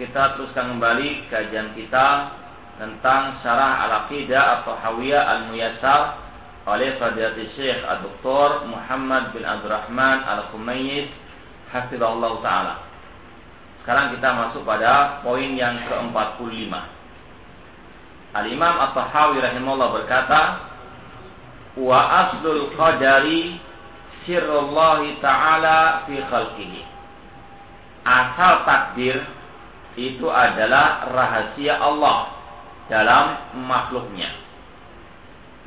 Kita teruskan kembali kajian kita tentang syarah al-aqidah atau hawiyah al-muyassar oleh Fadilatul Syekh Dr. Muhammad bin Abdurrahman Al-Khumayyiz hafizahullah taala. Sekarang kita masuk pada poin yang ke-45. Al-Imam At-Tahawi rahimahullah berkata, "Wa aslul qadari sirrullahi ta'ala fi khalqihi. Asal takdir itu adalah rahasia Allah dalam makhluknya.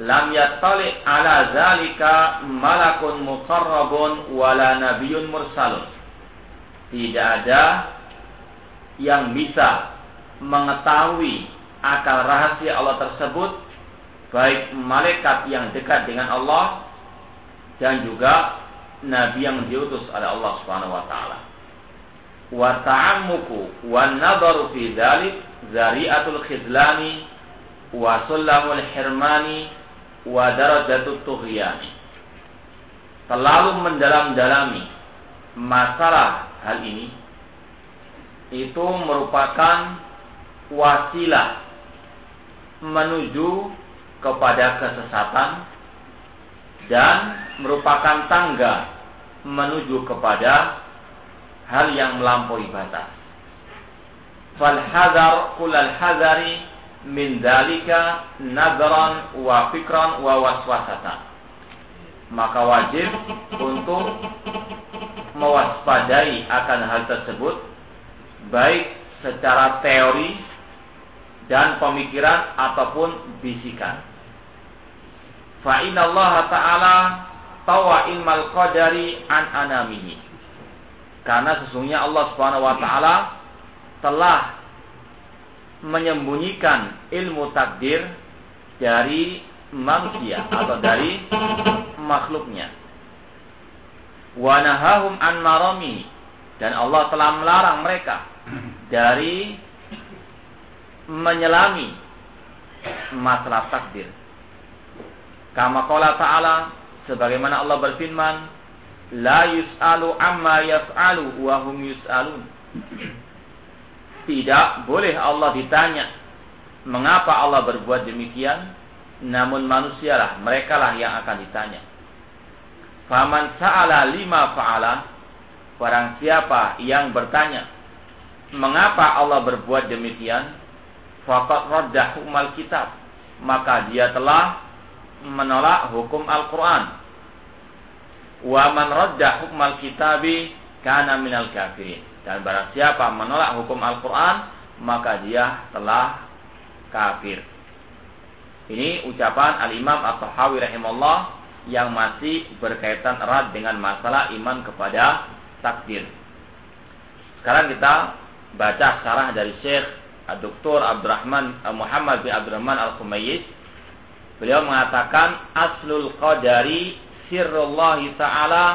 Lam yattali ala zalika malakun muqarrabun wala nabiyyun mursalun. Tidak ada yang bisa mengetahui akan rahasia Allah tersebut baik malaikat yang dekat dengan Allah dan juga nabi yang diutus oleh Allah Subhanahu wa taala. Wa ta'ammuku wa nadharu fi dzalik zari'atul khizlani wa sullamul hirmani wa darajatut tughyani. Terlalu mendalam-dalami masalah hal ini itu merupakan wasilah menuju kepada kesesatan dan merupakan tangga menuju kepada hal yang melampaui batas. Fal hadar kulal hadari min dalika nadran wa fikran wa waswasatan. Maka wajib untuk mewaspadai akan hal tersebut baik secara teori dan pemikiran ataupun bisikan. Fa Allah Ta'ala tawa ilmal qadari an anamihi. Karena sesungguhnya Allah Subhanahu wa taala telah menyembunyikan ilmu takdir dari manusia atau dari makhluknya. Wa nahahum an marami dan Allah telah melarang mereka dari menyelami masalah takdir. Kama qala ta'ala sebagaimana Allah berfirman, la yus'alu amma yaf'alu wa hum yus'alun. Tidak boleh Allah ditanya mengapa Allah berbuat demikian, namun manusialah mereka lah yang akan ditanya. Faman sa'ala lima fa'ala Barang siapa yang bertanya Mengapa Allah berbuat demikian Fakat raddah hukumal kitab Maka dia telah menolak hukum Al-Quran. Wa man radda hukmal kitabi kana minal kafirin. Dan barang siapa menolak hukum Al-Quran, maka dia telah kafir. Ini ucapan Al-Imam At-Tahawi rahimahullah yang masih berkaitan erat dengan masalah iman kepada takdir. Sekarang kita baca syarah dari Syekh Dr. Abdurrahman Muhammad bin Abdurrahman Al-Khumayyiz Beliau mengatakan aslul qadari sirrullah ta'ala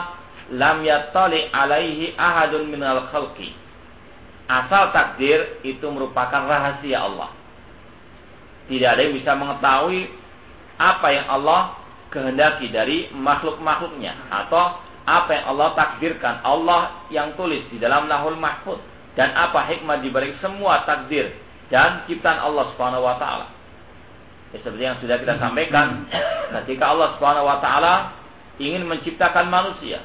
lam yattali alaihi ahadun minal khalqi. Asal takdir itu merupakan rahasia Allah. Tidak ada yang bisa mengetahui apa yang Allah kehendaki dari makhluk-makhluknya atau apa yang Allah takdirkan, Allah yang tulis di dalam lahul mahfud dan apa hikmah dibalik semua takdir dan ciptaan Allah Subhanahu wa taala. Ya, seperti yang sudah kita sampaikan, ketika Allah Subhanahu wa taala ingin menciptakan manusia,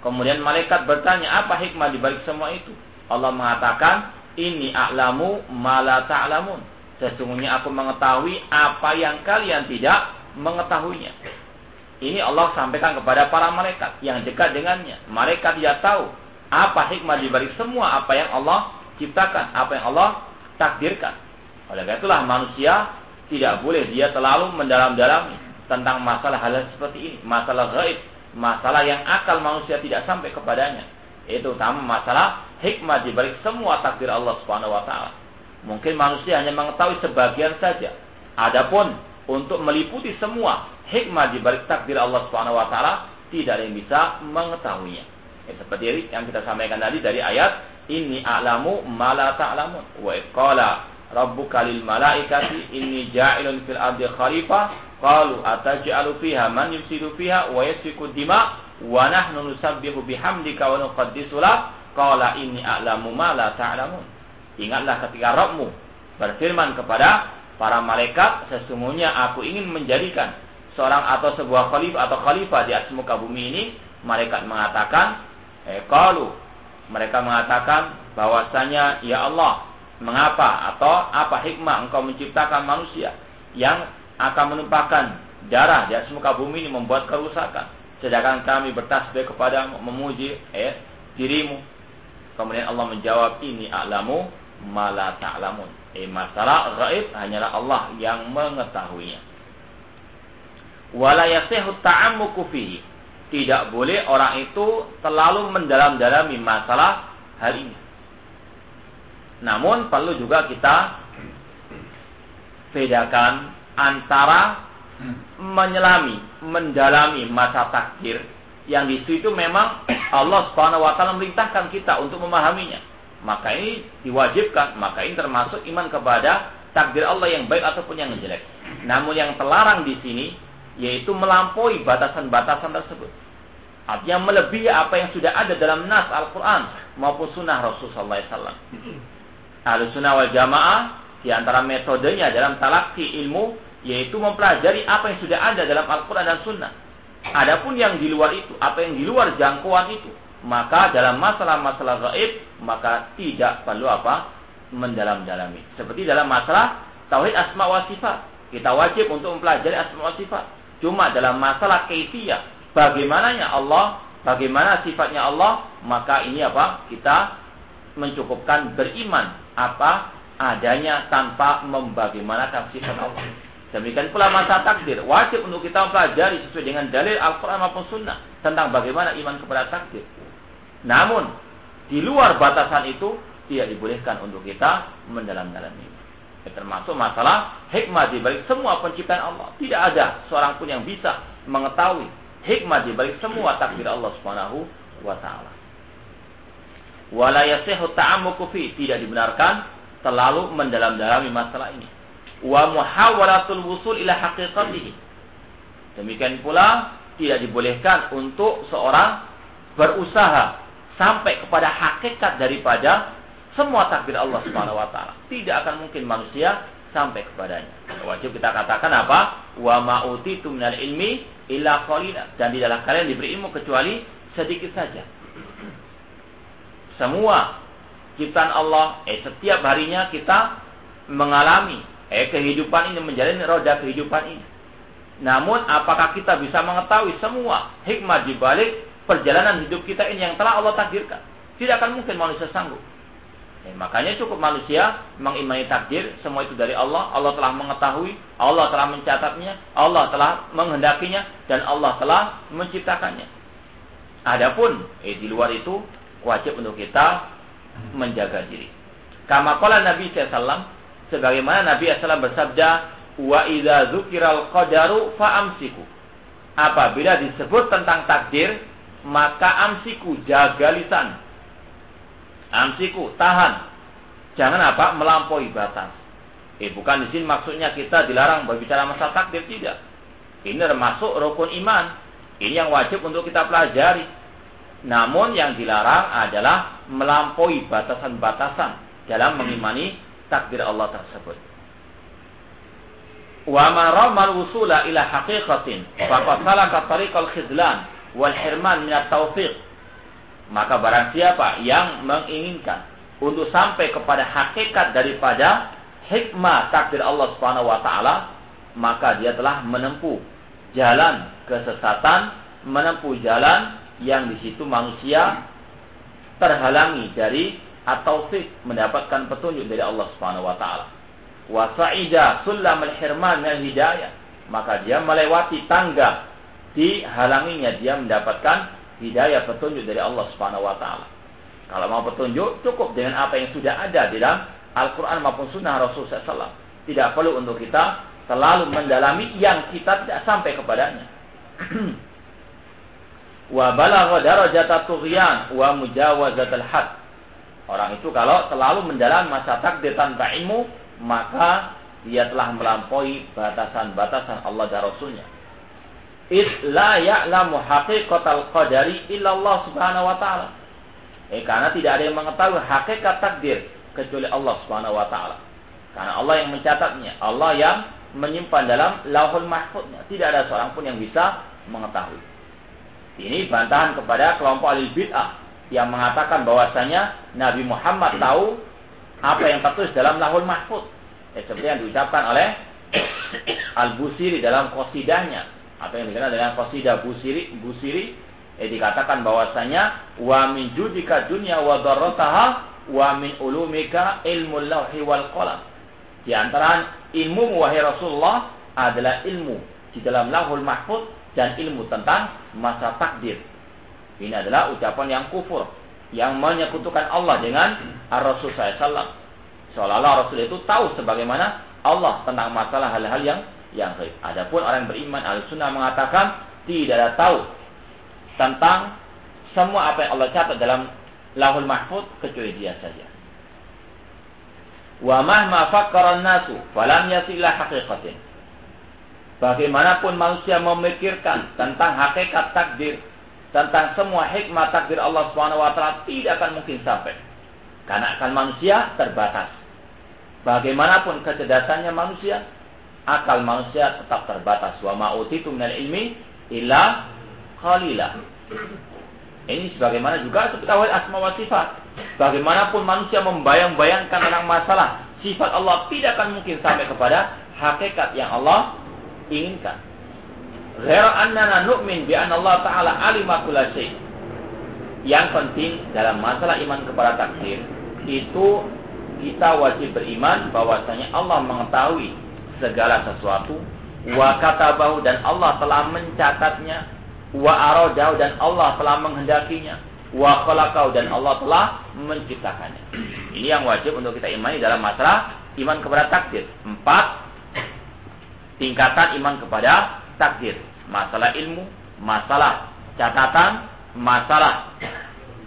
kemudian malaikat bertanya, "Apa hikmah dibalik semua itu?" Allah mengatakan, "Ini a'lamu ma la ta'lamun." Sesungguhnya aku mengetahui apa yang kalian tidak mengetahuinya. Ini Allah sampaikan kepada para malaikat yang dekat dengannya. Malaikat tidak tahu apa hikmah dibalik semua apa yang Allah ciptakan, apa yang Allah takdirkan. Oleh karena itulah manusia tidak boleh dia terlalu mendalam-dalami tentang masalah hal seperti ini, masalah gaib, masalah yang akal manusia tidak sampai kepadanya. Itu utama masalah hikmah dibalik semua takdir Allah Subhanahu wa taala. Mungkin manusia hanya mengetahui sebagian saja. Adapun untuk meliputi semua hikmah di balik takdir Allah Subhanahu wa taala tidak ada yang bisa mengetahuinya. Ya, seperti yang kita sampaikan tadi dari ayat ini a'lamu ma la ta'lamun wa qala rabbuka lil malaikati inni ja'ilun fil ardi khalifah qalu ataj'alu fiha man yufsidu fiha wa yasfiku dima wa nahnu nusabbihu bihamdika wa nuqaddisu lak qala inni a'lamu ma la ta'lamun. Ingatlah ketika Rabbmu berfirman kepada para malaikat, sesungguhnya aku ingin menjadikan seorang atau sebuah khalifah atau khalifah di atas muka bumi ini. Malaikat mengatakan, eh kalau mereka mengatakan bahwasanya ya Allah, mengapa atau apa hikmah engkau menciptakan manusia yang akan menumpahkan darah di atas muka bumi ini membuat kerusakan. Sedangkan kami bertasbih kepada memuji eh, dirimu. Kemudian Allah menjawab ini a'lamu mala ta'lamun. Eh, masalah gaib hanyalah Allah yang mengetahuinya. Wala yasihu fihi. Tidak boleh orang itu terlalu mendalam-dalami masalah hal ini. Namun perlu juga kita bedakan antara menyelami, mendalami masa takdir yang di situ memang Allah Subhanahu wa taala memerintahkan kita untuk memahaminya maka ini diwajibkan, maka ini termasuk iman kepada takdir Allah yang baik ataupun yang jelek. Namun yang terlarang di sini yaitu melampaui batasan-batasan tersebut. Artinya melebihi apa yang sudah ada dalam nas Al-Quran maupun sunnah Rasulullah SAW. Ahlu sunnah wal jamaah di antara metodenya dalam talaki ilmu yaitu mempelajari apa yang sudah ada dalam Al-Quran dan sunnah. Adapun yang di luar itu, apa yang di luar jangkauan itu, maka dalam masalah-masalah gaib maka tidak perlu apa mendalam-dalami. Seperti dalam masalah tauhid asma wa sifat, kita wajib untuk mempelajari asma wa sifat. Cuma dalam masalah kaifiyah, bagaimananya Allah, bagaimana sifatnya Allah, maka ini apa? Kita mencukupkan beriman apa adanya tanpa membagaimanakan sifat Allah. Demikian pula masa takdir. Wajib untuk kita mempelajari sesuai dengan dalil Al-Quran maupun Sunnah. Tentang bagaimana iman kepada takdir. Namun di luar batasan itu tidak dibolehkan untuk kita mendalam-dalami. Termasuk masalah hikmah di balik semua penciptaan Allah. Tidak ada seorang pun yang bisa mengetahui hikmah di balik semua takdir Allah Subhanahu wa taala. Wala yasihu fi tidak dibenarkan terlalu mendalam-dalami masalah ini. Wa muhawalatul wusul ila haqiqatihi. Demikian pula tidak dibolehkan untuk seorang berusaha sampai kepada hakikat daripada semua takdir Allah Subhanahu wa taala. Tidak akan mungkin manusia sampai kepadanya. Wajib kita katakan apa? Wa ma utitu minal ilmi illa qalila. Dan tidaklah kalian diberi ilmu kecuali sedikit saja. Semua ciptaan Allah, eh setiap harinya kita mengalami eh kehidupan ini menjalani roda kehidupan ini. Namun apakah kita bisa mengetahui semua hikmah di balik perjalanan hidup kita ini yang telah Allah takdirkan. Tidak akan mungkin manusia sanggup. Ya, makanya cukup manusia mengimani takdir, semua itu dari Allah. Allah telah mengetahui, Allah telah mencatatnya, Allah telah menghendakinya, dan Allah telah menciptakannya. Adapun eh, di luar itu wajib untuk kita menjaga diri. Kama Nabi SAW, sebagaimana Nabi SAW bersabda, wa idza dzukiral qadaru fa'amsiku. Apabila disebut tentang takdir, maka amsiku jaga lisan. Amsiku tahan. Jangan apa melampaui batas. Eh bukan di sini maksudnya kita dilarang berbicara masalah takdir tidak. Ini termasuk rukun iman. Ini yang wajib untuk kita pelajari. Namun yang dilarang adalah melampaui batasan-batasan dalam mengimani takdir Allah tersebut. Wa man ramal wusula ila haqiqatin faqad salaka tariqal khizlan wal hirman min taufiq Maka barang siapa yang menginginkan untuk sampai kepada hakikat daripada hikmah takdir Allah Subhanahu wa taala, maka dia telah menempuh jalan kesesatan, menempuh jalan yang di situ manusia terhalangi dari atau mendapatkan petunjuk dari Allah Subhanahu wa taala. Wa sa'ida sullam al-hirman min hidayah, maka dia melewati tangga dihalanginya dia mendapatkan hidayah petunjuk dari Allah Subhanahu wa taala. Kalau mau petunjuk, cukup dengan apa yang sudah ada di dalam Al-Quran maupun Sunnah Rasul SAW. Tidak perlu untuk kita selalu mendalami yang kita tidak sampai kepadanya. wa balagha darajata tughyan wa mujawazatal had. Orang itu kalau selalu mendalam masa takdir tanpa ilmu, maka dia telah melampaui batasan-batasan Allah dan Rasulnya. It la ya'lamu haqiqatal qadari illallah subhanahu wa ta'ala. Eh, karena tidak ada yang mengetahui hakikat takdir kecuali Allah Subhanahu wa taala. Karena Allah yang mencatatnya, Allah yang menyimpan dalam Lauhul Mahfuznya. Tidak ada seorang pun yang bisa mengetahui. Ini bantahan kepada kelompok ahli bid'ah yang mengatakan bahwasanya Nabi Muhammad tahu apa yang tertulis dalam Lauhul Mahfuz. Eh, seperti yang diucapkan oleh Al-Busiri dalam qasidahnya. Apa yang dikenal dengan qasidah Busiri, Busiri eh, dikatakan bahwasanya wa min judika dunya wa darrataha wa min ulumika ilmu lauhi wal qalam. Di antara ilmu wahai Rasulullah adalah ilmu di dalam lahul mahfud dan ilmu tentang masa takdir. Ini adalah ucapan yang kufur yang menyekutukan Allah dengan Ar-Rasul SAW. Seolah-olah Rasul itu tahu sebagaimana Allah tentang masalah hal-hal yang yang gaib. Adapun orang beriman Al-Sunnah mengatakan tidak ada tahu tentang semua apa yang Allah catat dalam lahul mahfud kecuali dia saja. Wa mahma fakkara nasu falam yasila haqiqatin. Bagaimanapun manusia memikirkan tentang hakikat takdir, tentang semua hikmah takdir Allah Subhanahu wa taala tidak akan mungkin sampai. Karena akan manusia terbatas. Bagaimanapun kecerdasannya manusia, akal manusia tetap terbatas. Wa ma'utitu minal ilmi illa khalilah. Ini sebagaimana juga seperti asma wa sifat. Bagaimanapun manusia membayang-bayangkan tentang masalah sifat Allah tidak akan mungkin sampai kepada hakikat yang Allah inginkan. Annana nu'min bi anna Allah Ta'ala alima Yang penting dalam masalah iman kepada takdir itu kita wajib beriman bahwasanya Allah mengetahui segala sesuatu wa katabahu dan Allah telah mencatatnya wa aradau dan Allah telah menghendakinya wa khalaqau dan Allah telah menciptakannya. Ini yang wajib untuk kita imani dalam masalah iman kepada takdir. Empat tingkatan iman kepada takdir. Masalah ilmu, masalah catatan, masalah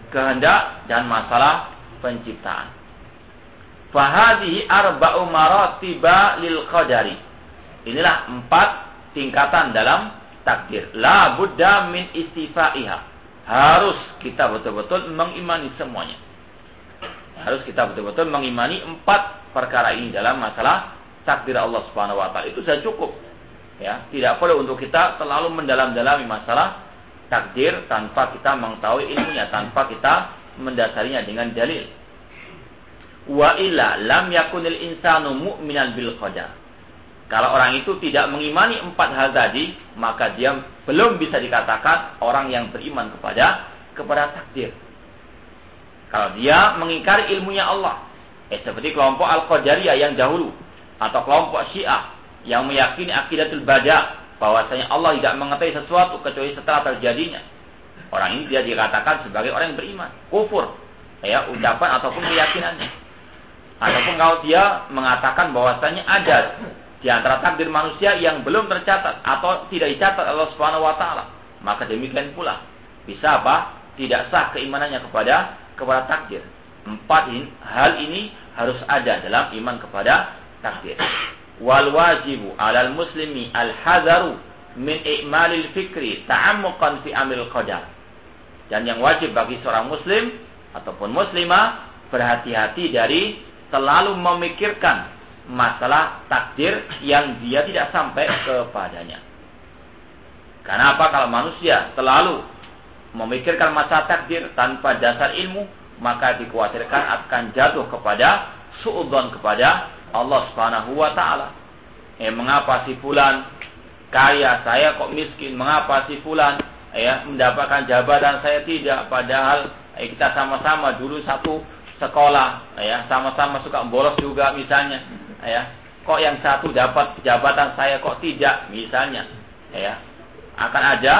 kehendak dan masalah penciptaan. Fahadihi arba'u maratiba lil qadari. Inilah empat tingkatan dalam takdir. La buddha min istifaiha. Harus kita betul-betul mengimani semuanya. Harus kita betul-betul mengimani empat perkara ini dalam masalah takdir Allah Subhanahu wa taala. Itu sudah cukup. Ya, tidak perlu untuk kita terlalu mendalam-dalami masalah takdir tanpa kita mengetahui ilmunya, tanpa kita mendasarinya dengan dalil. Wa illa lam yakunil insanu mu'minan bil qadar. Kalau orang itu tidak mengimani empat hal tadi, maka dia belum bisa dikatakan orang yang beriman kepada kepada takdir. Kalau dia mengingkari ilmunya Allah, eh seperti kelompok Al-Qadariyah yang dahulu atau kelompok Syiah yang meyakini akidatul bada bahwasanya Allah tidak mengetahui sesuatu kecuali setelah terjadinya. Orang ini dia dikatakan sebagai orang yang beriman, kufur, ya ucapan ataupun keyakinannya. Ataupun kalau dia mengatakan bahwasanya ada di antara takdir manusia yang belum tercatat atau tidak dicatat Allah Subhanahu wa taala. Maka demikian pula bisa apa? Tidak sah keimanannya kepada kepada takdir. Empat hal ini harus ada dalam iman kepada takdir. Wal wajibu alal muslimi al hadaru min i'malil fikri ta'ammuqan fi amil qadar. Dan yang wajib bagi seorang muslim ataupun muslimah berhati-hati dari selalu memikirkan masalah takdir yang dia tidak sampai kepadanya. Karena apa kalau manusia selalu memikirkan masalah takdir tanpa dasar ilmu, maka dikhawatirkan akan jatuh kepada suudon kepada Allah Subhanahu wa taala. Eh mengapa si fulan kaya, saya kok miskin? Mengapa si fulan ya mendapatkan jabatan saya tidak padahal eh, kita sama-sama dulu satu sekolah ya sama-sama suka bolos juga misalnya ya kok yang satu dapat jabatan saya kok tidak misalnya ya akan ada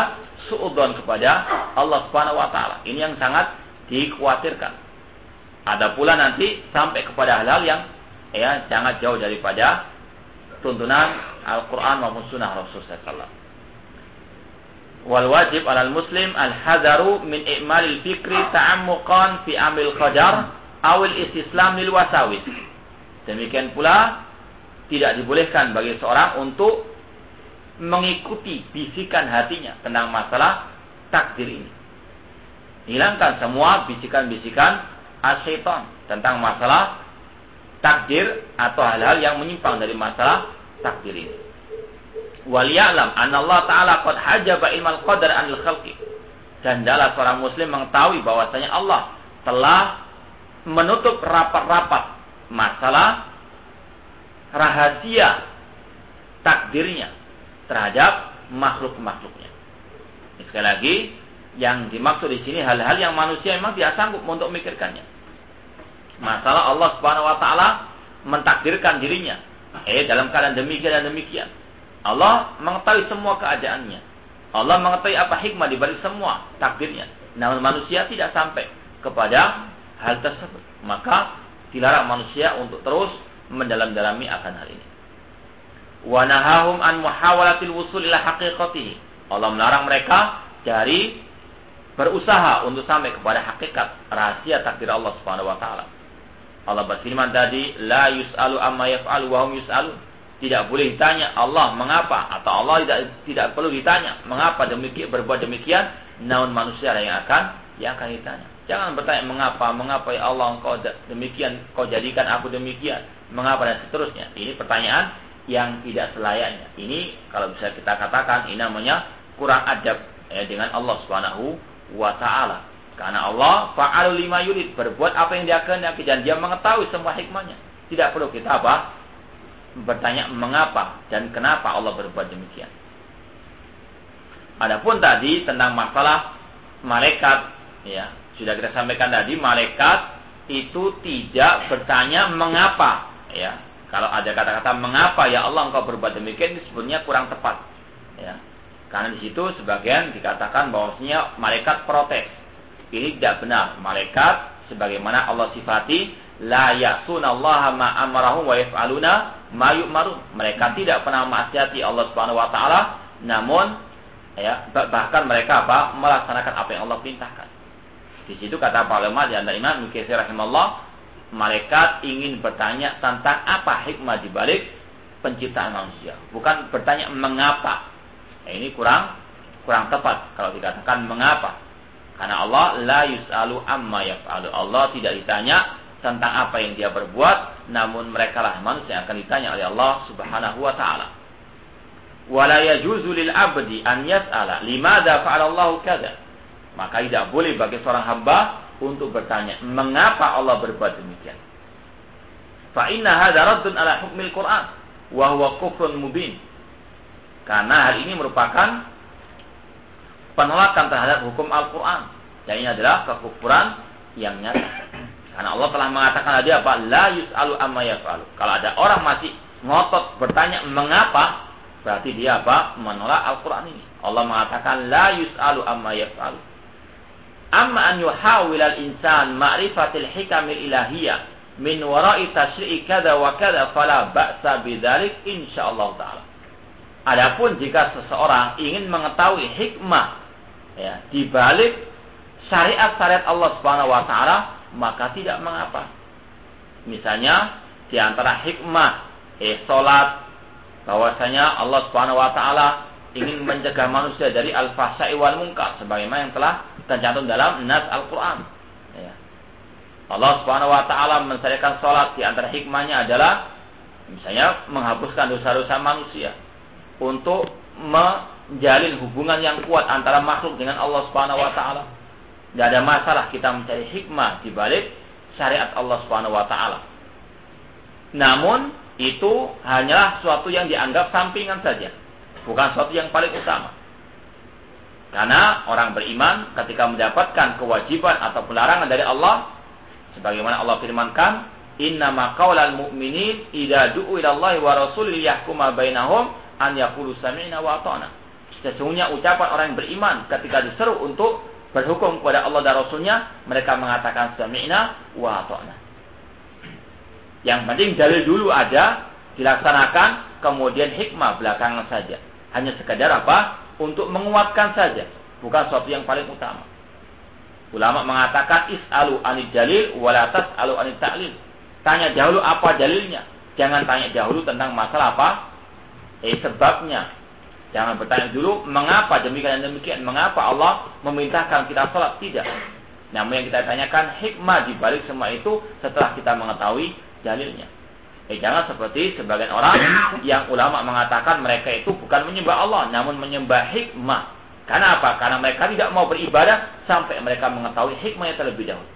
suudon kepada Allah Subhanahu wa taala. Ini yang sangat dikhawatirkan. Ada pula nanti sampai kepada hal-hal yang ya sangat jauh daripada tuntunan Al-Qur'an maupun sunnah Rasulullah sallallahu Wal wajib alal muslim al hadaru min i'malil fikri ta'ammuqan fi amil qadar awil istislam lil wasawis. Demikian pula tidak dibolehkan bagi seorang untuk mengikuti bisikan hatinya tentang masalah takdir ini. Hilangkan semua bisikan-bisikan asyaiton tentang masalah takdir atau hal-hal yang menyimpang dari masalah takdir ini. Waliyalam anna Allah Ta'ala qad hajaba ilmal qadar anil khalqi. Dan dalam seorang muslim mengetahui bahwasanya Allah telah menutup rapat-rapat masalah rahasia takdirnya terhadap makhluk-makhluknya. Sekali lagi, yang dimaksud di sini hal-hal yang manusia memang tidak sanggup untuk memikirkannya. Masalah Allah Subhanahu wa taala mentakdirkan dirinya eh dalam keadaan demikian dan demikian. Allah mengetahui semua keadaannya. Allah mengetahui apa hikmah di balik semua takdirnya. Namun manusia tidak sampai kepada hal tersebut. Maka dilarang manusia untuk terus mendalam-dalami akan hal ini wa nahahum an muhawalatil wusul ila haqiqatihi. Allah melarang mereka dari berusaha untuk sampai kepada hakikat rahasia takdir Allah Subhanahu wa taala. Allah berfirman tadi, la yus'alu amma yaf'alu wa hum yus'alun. Tidak boleh ditanya Allah mengapa atau Allah tidak tidak perlu ditanya mengapa demikian berbuat demikian, namun manusia yang akan yang akan ditanya. Jangan bertanya mengapa, mengapa ya Allah engkau demikian, kau jadikan aku demikian, mengapa dan seterusnya. Ini pertanyaan yang tidak selayaknya. Ini kalau bisa kita katakan ini namanya kurang adab ya, dengan Allah Subhanahu wa taala. Karena Allah fa'al lima yurid, berbuat apa yang dia kehendaki dan dia mengetahui semua hikmahnya. Tidak perlu kita apa? bertanya mengapa dan kenapa Allah berbuat demikian. Adapun tadi tentang masalah malaikat ya, sudah kita sampaikan tadi malaikat itu tidak bertanya mengapa ya kalau ada kata-kata mengapa ya Allah engkau berbuat demikian itu sebenarnya kurang tepat. Ya. Karena di situ sebagian dikatakan bahwasanya malaikat protes. Tidak benar. Malaikat sebagaimana Allah sifati la ya'sunallaha ma amarahum wa yaf'aluna ma yu'marun. Mereka tidak pernah maksiati Allah Subhanahu wa taala, namun ya bahkan mereka apa? melaksanakan apa yang Allah perintahkan. Di situ kata para ulama di antara Imam Mukatsir rahimahullah malaikat ingin bertanya tentang apa hikmah di balik penciptaan manusia, bukan bertanya mengapa. Nah, ini kurang kurang tepat kalau dikatakan mengapa. Karena Allah la yus'alu amma yaf'alu. Allah tidak ditanya tentang apa yang dia berbuat, namun mereka lah manusia yang akan ditanya oleh Allah Subhanahu wa taala. Wala yajuzu lil abdi an yas'ala limadza fa'ala Allah kadza. Maka tidak boleh bagi seorang hamba untuk bertanya, mengapa Allah berbuat demikian? Fa inna hadza raddun ala hukmil Quran wa huwa kufrun mubin. Karena hal ini merupakan penolakan terhadap hukum Al-Qur'an. Dan ini adalah kekufuran yang nyata. Karena Allah telah mengatakan tadi apa? La yus'alu amma yaf'alu. Kalau ada orang masih ngotot bertanya mengapa, berarti dia apa? Menolak Al-Qur'an ini. Allah mengatakan la yus'alu amma yaf'alu. Amma an yuhawil al-insan ma'rifatil hikamil ilahiyah min wara'i tasyri'i kada wa kada fala ba'sa bidzalik insyaallah taala. Adapun jika seseorang ingin mengetahui hikmah ya di balik syariat-syariat Allah Subhanahu wa taala, maka tidak mengapa. Misalnya di antara hikmah eh salat bahwasanya Allah Subhanahu wa taala ingin mencegah manusia dari al-fahsya'i wal munkar sebagaimana yang telah tercantum dalam nas Al-Qur'an. Ya. Allah Subhanahu wa taala mensyariatkan salat di antara hikmahnya adalah misalnya menghapuskan dosa-dosa manusia untuk menjalin hubungan yang kuat antara makhluk dengan Allah Subhanahu wa taala. Tidak ada masalah kita mencari hikmah di balik syariat Allah Subhanahu wa taala. Namun itu hanyalah sesuatu yang dianggap sampingan saja bukan sesuatu yang paling utama. Karena orang beriman ketika mendapatkan kewajiban atau pelarangan dari Allah, sebagaimana Allah firmankan, Innama qaulal mu'minin idza du'u wa rasulih yahkuma an yaqulu sami'na wa ata'na. Sesungguhnya ucapan orang yang beriman ketika diseru untuk berhukum kepada Allah dan Rasulnya, mereka mengatakan sami'na wa ata'na. Yang penting dalil dulu ada, dilaksanakan, kemudian hikmah belakangan saja. Hanya sekadar apa? Untuk menguatkan saja. Bukan sesuatu yang paling utama. Ulama mengatakan is'alu anid dalil walatas alu anid ta'lil. Tanya dahulu apa dalilnya. Jangan tanya dahulu tentang masalah apa? Eh sebabnya. Jangan bertanya dulu mengapa demikian dan demikian. Mengapa Allah memerintahkan kita sholat? Tidak. Namun yang kita tanyakan hikmah di balik semua itu setelah kita mengetahui dalilnya. Eh jangan seperti sebagian orang yang ulama mengatakan mereka itu bukan menyembah Allah, namun menyembah hikmah. Karena apa? Karena mereka tidak mau beribadah sampai mereka mengetahui hikmahnya terlebih dahulu.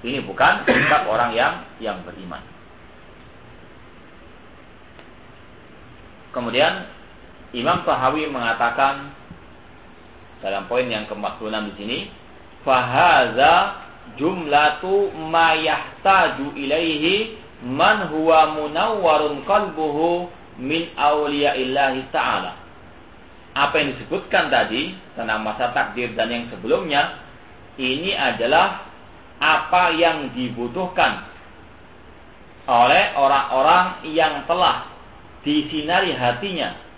Ini bukan sikap orang yang yang beriman. Kemudian Imam Tahawi mengatakan dalam poin yang ke-46 di sini, fahaza jumlatu ma yahtaju ilaihi man huwa munawwarun qalbuhu min illahi ta'ala. Apa yang disebutkan tadi tentang masa takdir dan yang sebelumnya ini adalah apa yang dibutuhkan oleh orang-orang yang telah disinari hatinya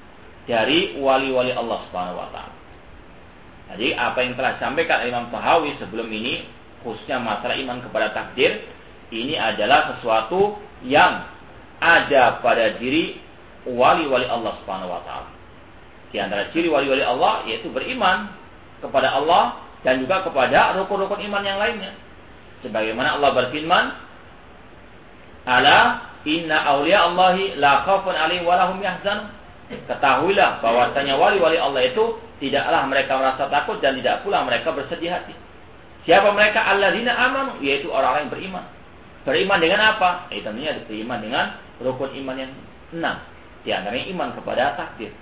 dari wali-wali Allah Subhanahu wa taala. Jadi apa yang telah disampaikan Imam Tahawi sebelum ini khususnya masalah iman kepada takdir ini adalah sesuatu yang ada pada diri wali-wali Allah Subhanahu wa taala. Di antara ciri wali-wali Allah yaitu beriman kepada Allah dan juga kepada rukun-rukun iman yang lainnya. Sebagaimana Allah berfirman, "Ala inna awliya Allahi la khaufun alaihim wa lahum yahzanun." Ketahuilah bahwasanya wali-wali Allah itu tidaklah mereka merasa takut dan tidak pula mereka bersedih hati. Siapa mereka? Alladzina amanu, yaitu orang-orang yang beriman. Beriman dengan apa? Eh, tentunya beriman dengan rukun iman yang enam. Di antaranya iman kepada takdir.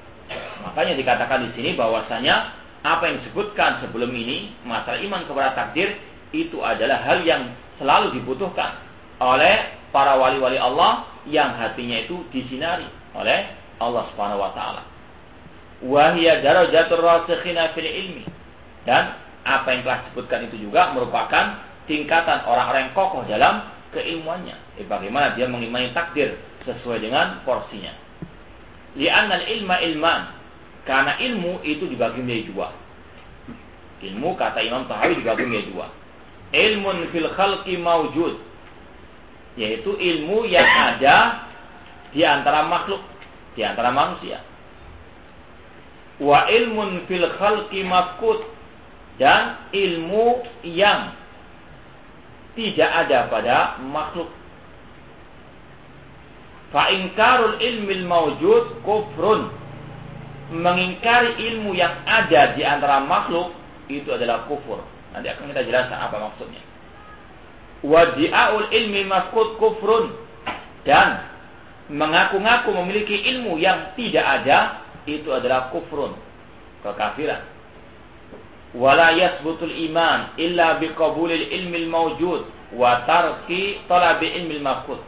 Makanya dikatakan di sini bahwasanya apa yang disebutkan sebelum ini masalah iman kepada takdir itu adalah hal yang selalu dibutuhkan oleh para wali-wali Allah yang hatinya itu disinari oleh Allah Subhanahu wa taala. Wa hiya darajatur rasikhina fil ilmi. Dan apa yang telah disebutkan itu juga merupakan tingkatan orang-orang yang kokoh dalam keilmuannya. Eh, bagaimana dia mengimani takdir sesuai dengan porsinya. Li'anna ilma ilman. Karena ilmu itu dibagi menjadi dua. Ilmu kata Imam Tahawi dibagi menjadi dua. Ilmun fil khalqi maujud. Yaitu ilmu yang ada di antara makhluk, di antara manusia. Wa ilmun fil khalqi mafkut. Dan ilmu yang tidak ada pada makhluk. Fa'inkarul ilmil mawjud kufrun. Mengingkari ilmu yang ada di antara makhluk itu adalah kufur. Nanti akan kita jelaskan apa maksudnya. Wadi'aul ilmi mafkud kufrun. Dan mengaku-ngaku memiliki ilmu yang tidak ada itu adalah kufrun. Kekafiran wala yasbutul iman illa biqabulil ilmil mawjud wa tarki talabi ilmil mafkud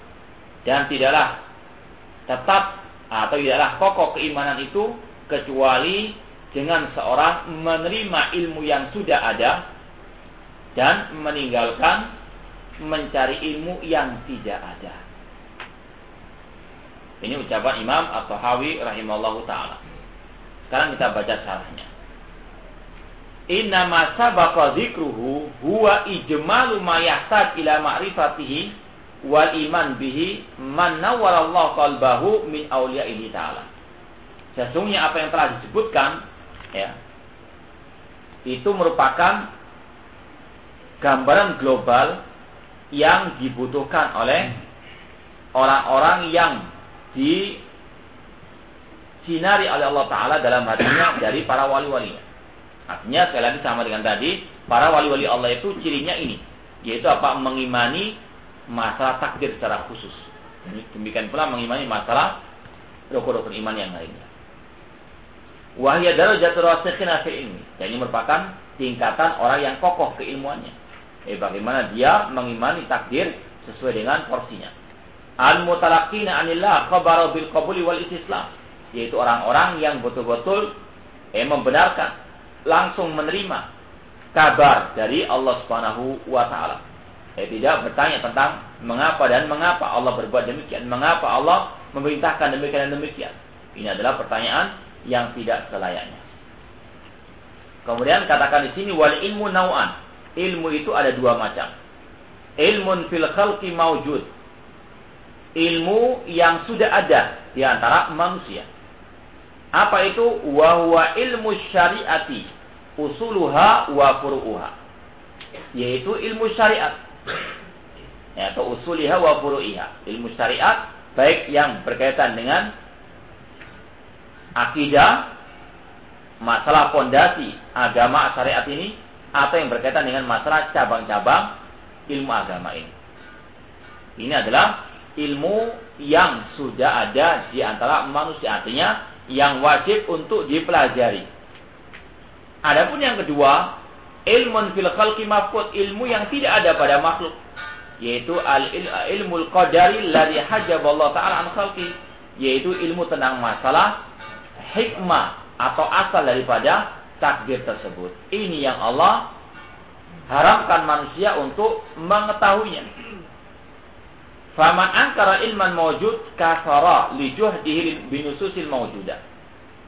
dan tidaklah tetap atau tidaklah kokoh keimanan itu kecuali dengan seorang menerima ilmu yang sudah ada dan meninggalkan mencari ilmu yang tidak ada. Ini ucapan Imam At-Tahawi rahimallahu taala. Sekarang kita baca syarahnya. Inna ma sabaqa dzikruhu huwa ijmalu ma yahtaj ila ma'rifatihi wal iman bihi man nawwara Allah qalbahu min awliyaihi ta'ala. Sesungguhnya apa yang telah disebutkan ya itu merupakan gambaran global yang dibutuhkan oleh orang-orang yang disinari oleh Allah Ta'ala dalam hatinya dari para wali-walinya. Artinya sekali lagi sama dengan tadi, para wali-wali Allah itu cirinya ini. Yaitu apa? Mengimani masalah takdir secara khusus. Demikian pula mengimani masalah rukun-rukun iman yang lainnya. Wahya darajatul rasikhina fil ilmi. Dan ini merupakan tingkatan orang yang kokoh keilmuannya. Eh bagaimana dia mengimani takdir sesuai dengan porsinya. Al mutalaqina anillah khabara bil qabuli wal istislam. Yaitu orang-orang yang betul-betul eh membenarkan langsung menerima kabar dari Allah Subhanahu wa taala. Eh tidak bertanya tentang mengapa dan mengapa Allah berbuat demikian, mengapa Allah memerintahkan demikian dan demikian. Ini adalah pertanyaan yang tidak selayaknya. Kemudian katakan di sini wal ilmu nau'an. Ilmu itu ada dua macam. Ilmun fil khalqi maujud. Ilmu yang sudah ada di antara manusia. Apa itu? Wa ilmu syariati. Usuluha wa furu'uha. Yaitu ilmu syariat. Ya, atau usuliha wa furu'iha. Ilmu syariat baik yang berkaitan dengan akidah, masalah pondasi agama syariat ini, atau yang berkaitan dengan masalah cabang-cabang ilmu agama ini. Ini adalah ilmu yang sudah ada di antara manusia, artinya yang wajib untuk dipelajari. Adapun yang kedua, ilmu fil khalqi mafqud, ilmu yang tidak ada pada makhluk, yaitu al ilmu qadari ladzi Allah taala an khalqi, yaitu ilmu tentang masalah hikmah atau asal daripada takdir tersebut. Ini yang Allah harapkan manusia untuk mengetahuinya. Faman angkara ilman mawjud kafara li juhdihi binususil mawjudah.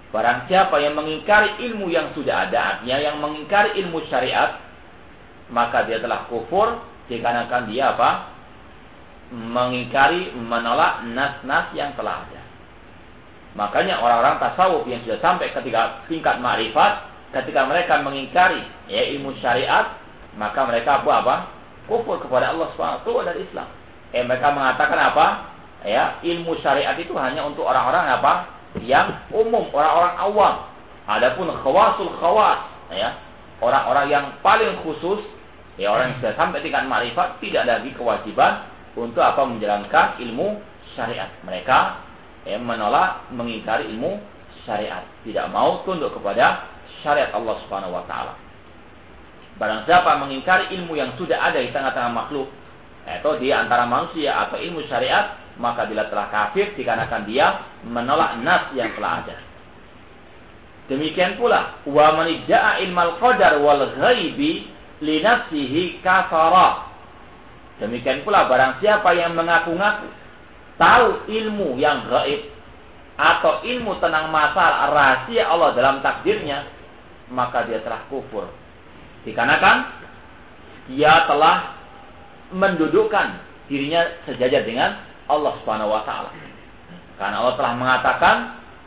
Barang siapa yang mengingkari ilmu yang sudah ada, artinya yang mengingkari ilmu syariat, maka dia telah kufur dikarenakan dia apa? Mengingkari, menolak nas-nas yang telah ada. Makanya orang-orang tasawuf yang sudah sampai ketika tingkat ma'rifat, ketika mereka mengingkari ya ilmu syariat, maka mereka apa apa? Kufur kepada Allah wa dari Islam. Eh mereka mengatakan apa? Ya, ilmu syariat itu hanya untuk orang-orang apa? Yang umum, orang-orang awam. Adapun khawasul khawas, ya, orang-orang yang paling khusus, ya orang yang sudah sampai tingkat ma'rifat tidak lagi kewajiban untuk apa menjalankan ilmu syariat. Mereka ya, menolak mengingkari ilmu syariat, tidak mau tunduk kepada syariat Allah Subhanahu wa taala. Barang siapa mengingkari ilmu yang sudah ada di tengah-tengah makhluk, atau di antara manusia atau ilmu syariat, maka dia telah kafir dikarenakan dia menolak nas yang telah ada. Demikian pula, wa man ilmal qadar wal ghaibi li nafsihi kafara. Demikian pula barang siapa yang mengaku-ngaku tahu ilmu yang gaib atau ilmu tentang masalah rahasia Allah dalam takdirnya, maka dia telah kufur. Dikarenakan dia telah mendudukkan dirinya sejajar dengan Allah Subhanahu wa taala. Karena Allah telah mengatakan,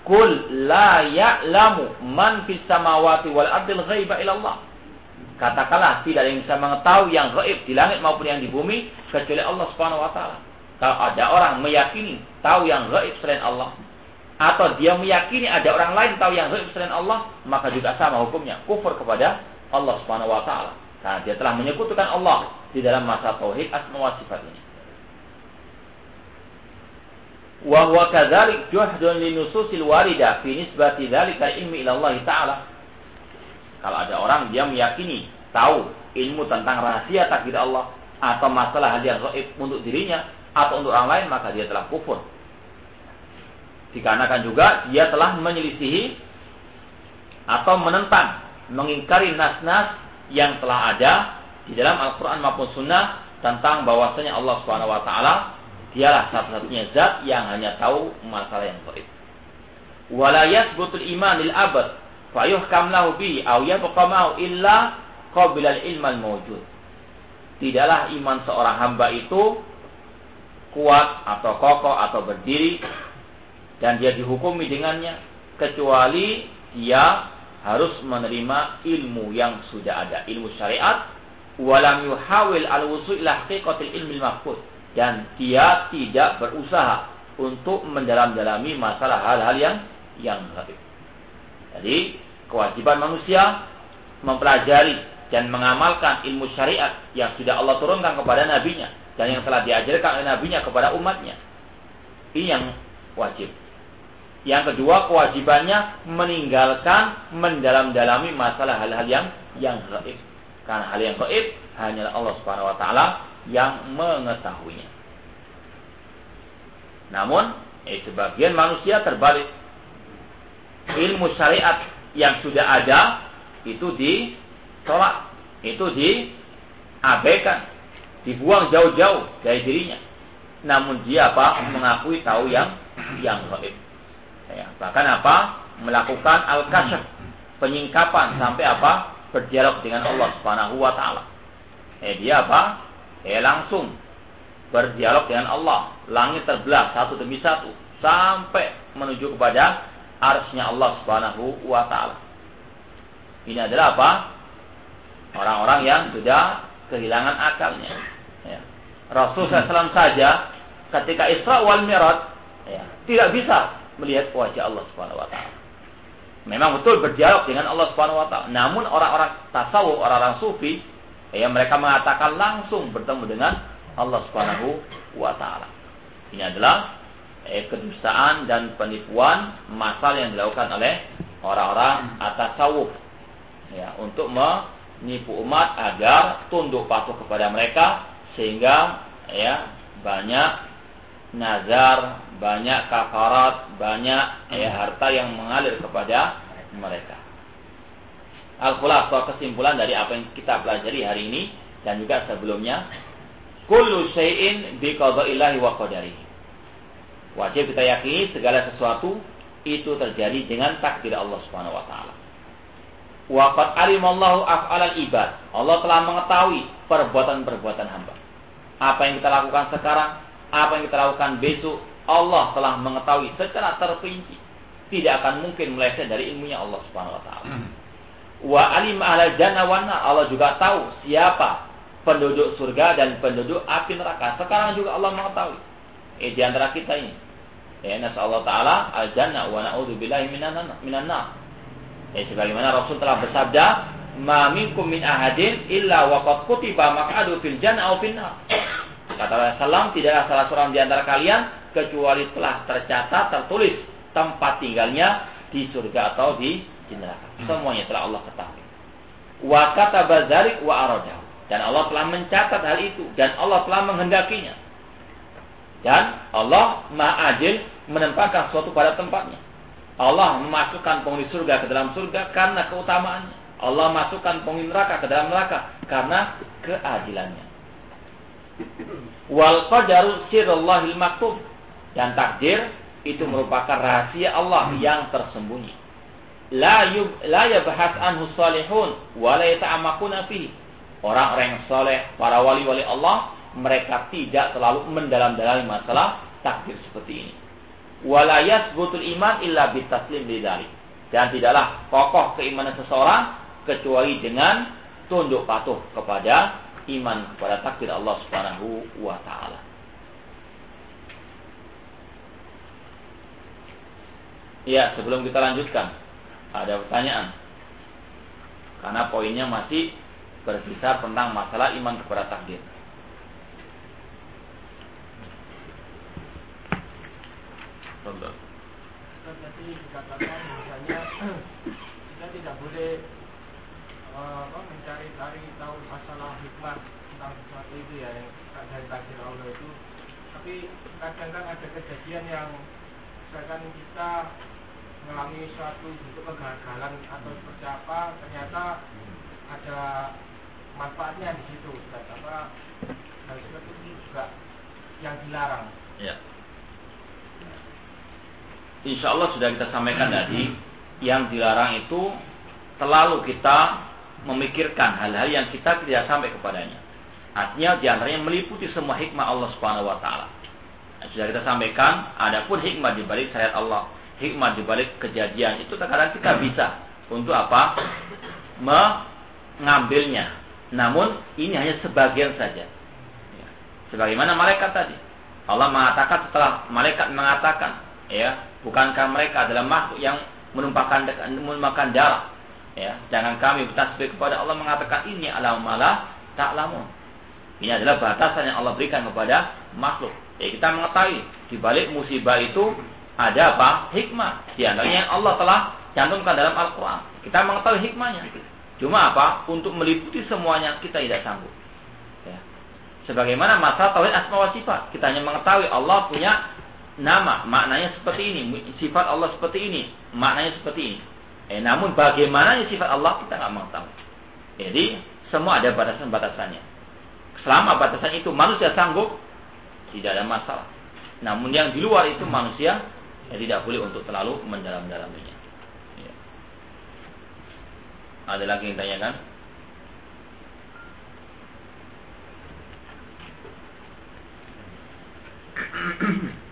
"Kul la ya'lamu man fis samawati wal ardil ghaiba illallah." Katakanlah tidak ada yang bisa mengetahui yang gaib di langit maupun yang di bumi kecuali Allah Subhanahu wa taala. Kalau ada orang meyakini tahu yang gaib selain Allah, atau dia meyakini ada orang lain tahu yang gaib selain Allah, maka juga sama hukumnya kufur kepada Allah Subhanahu wa taala. Karena dia telah menyekutukan Allah di dalam masa tauhid asma wa sifat ini. Wa huwa kadzalik juhdun li nususil warida fi nisbati dzalika ilmi ila Allah taala. Kalau ada orang dia meyakini tahu ilmu tentang rahasia takdir Allah atau masalah yang gaib untuk dirinya, atau untuk orang lain maka dia telah kufur. Dikarenakan juga dia telah menyelisihi atau menentang, mengingkari nas-nas yang telah ada di dalam Al-Quran maupun Sunnah tentang bahwasanya Allah Subhanahu Wa Taala dialah satu-satunya zat yang hanya tahu masalah yang gaib. Walayat butul iman lil abad fayuhkam lahu bi aw yabqa illa qabilal ilmal mawjud. Tidaklah iman seorang hamba itu kuat atau kokoh atau berdiri dan dia dihukumi dengannya kecuali dia harus menerima ilmu yang sudah ada, ilmu syariat, walam yuhawil al-wusul ila haqiqatil ilmi mahfud dan dia tidak berusaha untuk mendalam-dalami masalah hal-hal yang yang gaib. Jadi, kewajiban manusia mempelajari dan mengamalkan ilmu syariat yang sudah Allah turunkan kepada nabinya dan yang telah diajarkan oleh nabinya kepada umatnya. Ini yang wajib. Yang kedua, kewajibannya meninggalkan mendalam-dalami masalah hal-hal yang yang gaib. Karena hal yang gaib hanyalah Allah Subhanahu wa taala yang mengetahuinya. Namun, eh, sebagian manusia terbalik. Ilmu syariat yang sudah ada itu ditolak, itu diabaikan, dibuang jauh-jauh dari dirinya. Namun dia apa? Mengakui tahu yang yang gaib. Ya, bahkan apa? Melakukan al-kasyaf, penyingkapan sampai apa? Berdialog dengan Allah Subhanahu wa taala. Eh dia apa? Eh langsung berdialog dengan Allah. Langit terbelah satu demi satu sampai menuju kepada arsnya Allah Subhanahu wa taala. Ini adalah apa? Orang-orang yang sudah kehilangan akalnya. Ya. Rasul SAW saja ketika Isra wal Mi'raj ya, tidak bisa melihat wajah Allah Subhanahu wa taala. Memang betul berdialog dengan Allah Subhanahu wa taala. Namun orang-orang tasawuf, orang-orang sufi, ya mereka mengatakan langsung bertemu dengan Allah Subhanahu wa taala. Ini adalah eh, kedustaan dan penipuan masal yang dilakukan oleh orang-orang tasawuf ya untuk menipu umat agar tunduk patuh kepada mereka sehingga ya banyak nazar banyak kafarat, banyak ya, harta yang mengalir kepada mereka. Al-Khulafah kesimpulan dari apa yang kita pelajari hari ini dan juga sebelumnya, kullu syai'in biqada'illahi wa qadarihi. Wajib kita yakini segala sesuatu itu terjadi dengan takdir Allah Subhanahu wa taala. Wa qad alimallahu af'alal ibad. Allah telah mengetahui perbuatan-perbuatan hamba. Apa yang kita lakukan sekarang, apa yang kita lakukan besok, Allah telah mengetahui secara terperinci. Tidak akan mungkin meleset dari ilmunya Allah Subhanahu wa taala. Hmm. Wa alim ahla jannah Allah juga tahu siapa penduduk surga dan penduduk api neraka. Sekarang juga Allah mengetahui. Eh di antara kita ini. Ya, nasa Allah taala al jannah wa na'udzubillahi minan minan nar. Eh sebagaimana Rasul telah bersabda, "Ma minkum min ahadin illa wa qad kutiba maq'adu fil jannah aw fil nar." Kata Rasulullah, tidaklah salah seorang di antara kalian kecuali telah tercatat tertulis tempat tinggalnya di surga atau di neraka. Hmm. Semuanya telah Allah ketahui. Wa kata bazarik wa aradahu. Dan Allah telah mencatat hal itu dan Allah telah menghendakinya. Dan Allah Maha Adil menempatkan suatu pada tempatnya. Allah memasukkan penghuni surga ke dalam surga karena keutamaannya. Allah masukkan penghuni neraka ke dalam neraka karena keadilannya. Wal qadaru sirrullahil maktub dan takdir itu merupakan rahasia Allah yang tersembunyi. La yub, la yabhas anhu salihun wa la yata'amakuna fihi. Orang-orang yang soleh, para wali-wali Allah, mereka tidak selalu mendalam-dalami masalah takdir seperti ini. Wala yasbutul iman illa bitaslim lidzalik. Dan tidaklah kokoh keimanan seseorang kecuali dengan tunduk patuh kepada iman kepada takdir Allah Subhanahu wa taala. Iya, sebelum kita lanjutkan, ada pertanyaan. Karena poinnya masih berkisar tentang masalah iman kepada takdir. Contoh. Tadi dikatakan misalnya kita tidak boleh uh, mencari cari tahu masalah hikmah tentang sesuatu itu ya yang dari takdir Allah itu. Tapi kadang kan ada kejadian yang misalkan kita mengalami suatu bentuk kegagalan atau seperti apa ternyata ada manfaatnya di situ Ustaz. apa hal seperti itu juga yang dilarang ya Insya Allah sudah kita sampaikan tadi yang dilarang itu terlalu kita memikirkan hal-hal yang kita tidak sampai kepadanya. Artinya di antaranya meliputi semua hikmah Allah Subhanahu Wa Taala. Sudah kita sampaikan, adapun hikmah di balik syariat Allah hikmah di balik kejadian itu terkadang kita bisa untuk apa? Mengambilnya. Namun ini hanya sebagian saja. Ya. Sebagaimana malaikat tadi. Allah mengatakan setelah malaikat mengatakan, ya, bukankah mereka adalah makhluk yang menumpahkan menumpahkan darah? Ya, jangan kami bertasbih kepada Allah mengatakan ini adalah malah tak lamun. Ini adalah batasan yang Allah berikan kepada makhluk. Ya, kita mengetahui di balik musibah itu ada apa? Hikmah. Di antaranya Allah telah cantumkan dalam Al-Quran. Kita mengetahui hikmahnya. Cuma apa? Untuk meliputi semuanya kita tidak sanggup. Ya. Sebagaimana masa tauhid asma wa sifat. Kita hanya mengetahui Allah punya nama, maknanya seperti ini, sifat Allah seperti ini, maknanya seperti ini. Eh, namun bagaimana sifat Allah kita nggak mengetahui. Jadi semua ada batasan-batasannya. Selama batasan itu manusia sanggup, tidak ada masalah. Namun yang di luar itu manusia ya tidak boleh untuk terlalu mendalam-dalaminya. Ada lagi yang tanyakan? Iya.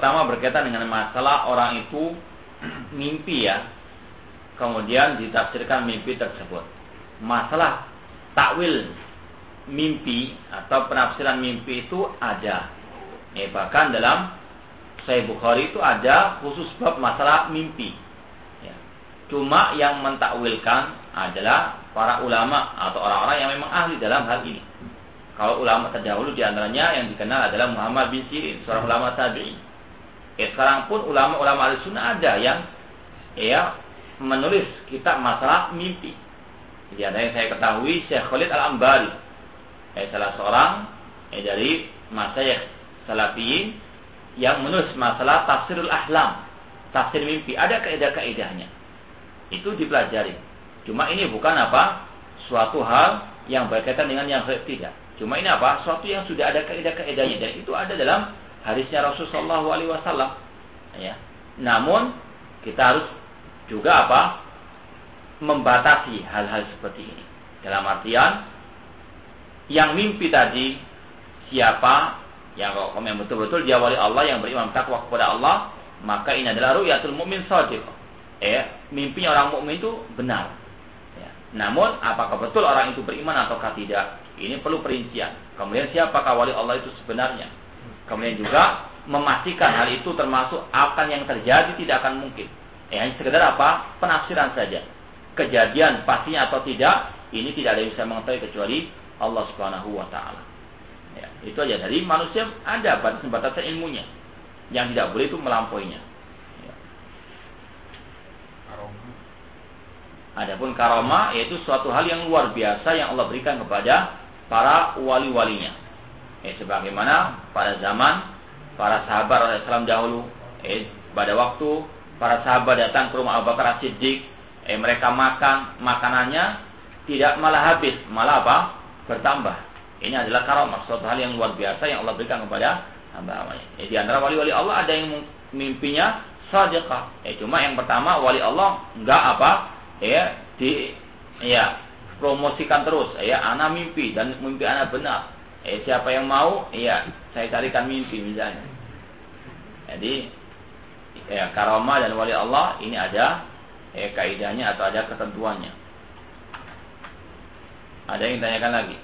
pertama berkaitan dengan masalah orang itu mimpi ya. Kemudian ditafsirkan mimpi tersebut. Masalah takwil mimpi atau penafsiran mimpi itu ada. Eh, bahkan dalam Sahih Bukhari itu ada khusus bab masalah mimpi. Ya. Cuma yang mentakwilkan adalah para ulama atau orang-orang yang memang ahli dalam hal ini. Kalau ulama terdahulu di antaranya yang dikenal adalah Muhammad bin Sirin, seorang ulama tabi'in. Eh, sekarang pun ulama-ulama al-sunnah ada yang ya menulis kitab masalah mimpi. Jadi ada yang saya ketahui Syekh Khalid Al-Ambari. Eh, salah seorang eh, dari masa yang salafiyin yang menulis masalah tafsirul ahlam, tafsir mimpi. Ada kaidah-kaidahnya. Itu dipelajari. Cuma ini bukan apa? Suatu hal yang berkaitan dengan yang tidak. Cuma ini apa? Suatu yang sudah ada kaidah-kaidahnya dan itu ada dalam hadisnya Rasulullah SAW. Ya. Namun kita harus juga apa? Membatasi hal-hal seperti ini. Dalam artian yang mimpi tadi siapa yang kalau yang betul-betul dia wali Allah yang beriman takwa kepada Allah maka ini adalah ru'yatul mu'min shadiq. Eh, mimpinya orang mukmin itu benar. Ya. Namun apakah betul orang itu beriman ataukah tidak? Ini perlu perincian. Kemudian siapakah wali Allah itu sebenarnya? Kemudian juga memastikan hal itu termasuk akan yang terjadi tidak akan mungkin. Ya, hanya sekedar apa? Penafsiran saja. Kejadian pastinya atau tidak, ini tidak ada yang bisa mengetahui kecuali Allah Subhanahu wa taala. Ya, itu aja dari manusia ada batas-batasan ilmunya. Yang tidak boleh itu melampauinya. Ya. Adapun karoma yaitu suatu hal yang luar biasa yang Allah berikan kepada para wali-walinya. Eh, sebagaimana pada zaman para sahabat Rasulullah dahulu, eh, pada waktu para sahabat datang ke rumah Abu Bakar Siddiq, eh, mereka makan makanannya tidak malah habis, malah apa? Bertambah. Ini adalah karamah, suatu hal yang luar biasa yang Allah berikan kepada hamba-hambanya. Eh, di antara wali-wali Allah ada yang mimpinya sadaqah. Eh, cuma yang pertama wali Allah enggak apa? Eh, di ya promosikan terus ya anak mimpi dan mimpi anak benar eh siapa yang mau ya saya carikan mimpi misalnya. Jadi ya karomah dan wali Allah ini ada eh kaidahnya atau ada ketentuannya. Ada yang tanyakan lagi?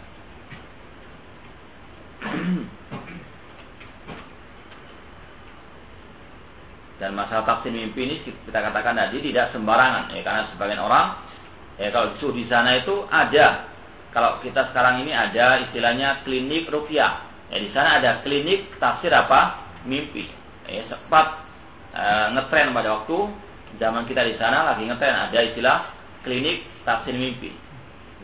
Dan masalah tafsir mimpi ini kita katakan tadi tidak sembarangan ya karena sebagian orang Ya kalau di sana itu ada. Kalau kita sekarang ini ada istilahnya klinik rukyah. Ya di sana ada klinik tafsir apa? Mimpi. Ya sempat e, ngetren pada waktu zaman kita di sana lagi ngetren ada istilah klinik tafsir mimpi.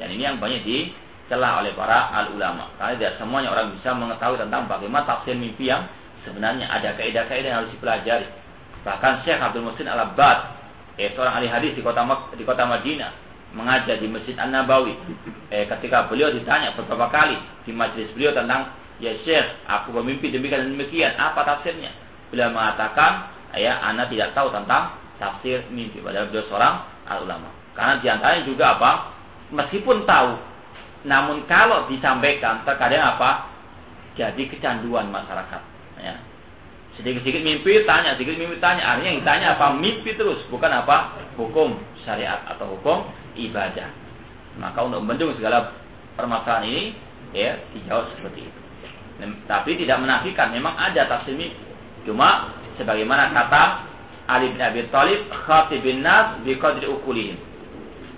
Dan ini yang banyak dicela oleh para al ulama. Karena tidak semuanya orang bisa mengetahui tentang bagaimana tafsir mimpi yang sebenarnya ada kaidah-kaidah yang harus dipelajari. Bahkan Syekh Abdul Musin Al-Abbad, seorang ahli hadis di kota di kota Madinah, mengajar di Masjid An-Nabawi. Eh, ketika beliau ditanya beberapa kali di majelis beliau tentang ya Syekh, aku bermimpi demikian dan demikian, apa tafsirnya? Beliau mengatakan, ya, Anda tidak tahu tentang tafsir mimpi. Padahal beliau seorang ulama. Karena di antaranya juga apa? Meskipun tahu, namun kalau disampaikan terkadang apa? Jadi kecanduan masyarakat. Ya. Sedikit-sedikit mimpi tanya, sedikit mimpi tanya. Artinya yang ditanya apa? Mimpi terus, bukan apa? Hukum syariat atau hukum ibadah. Maka untuk membendung segala permasalahan ini, ya dijawab seperti itu. Tapi tidak menafikan, memang ada tafsir mimpi. Cuma sebagaimana kata Ali bin Abi Thalib, khatibin nas bi qadri ukulihim.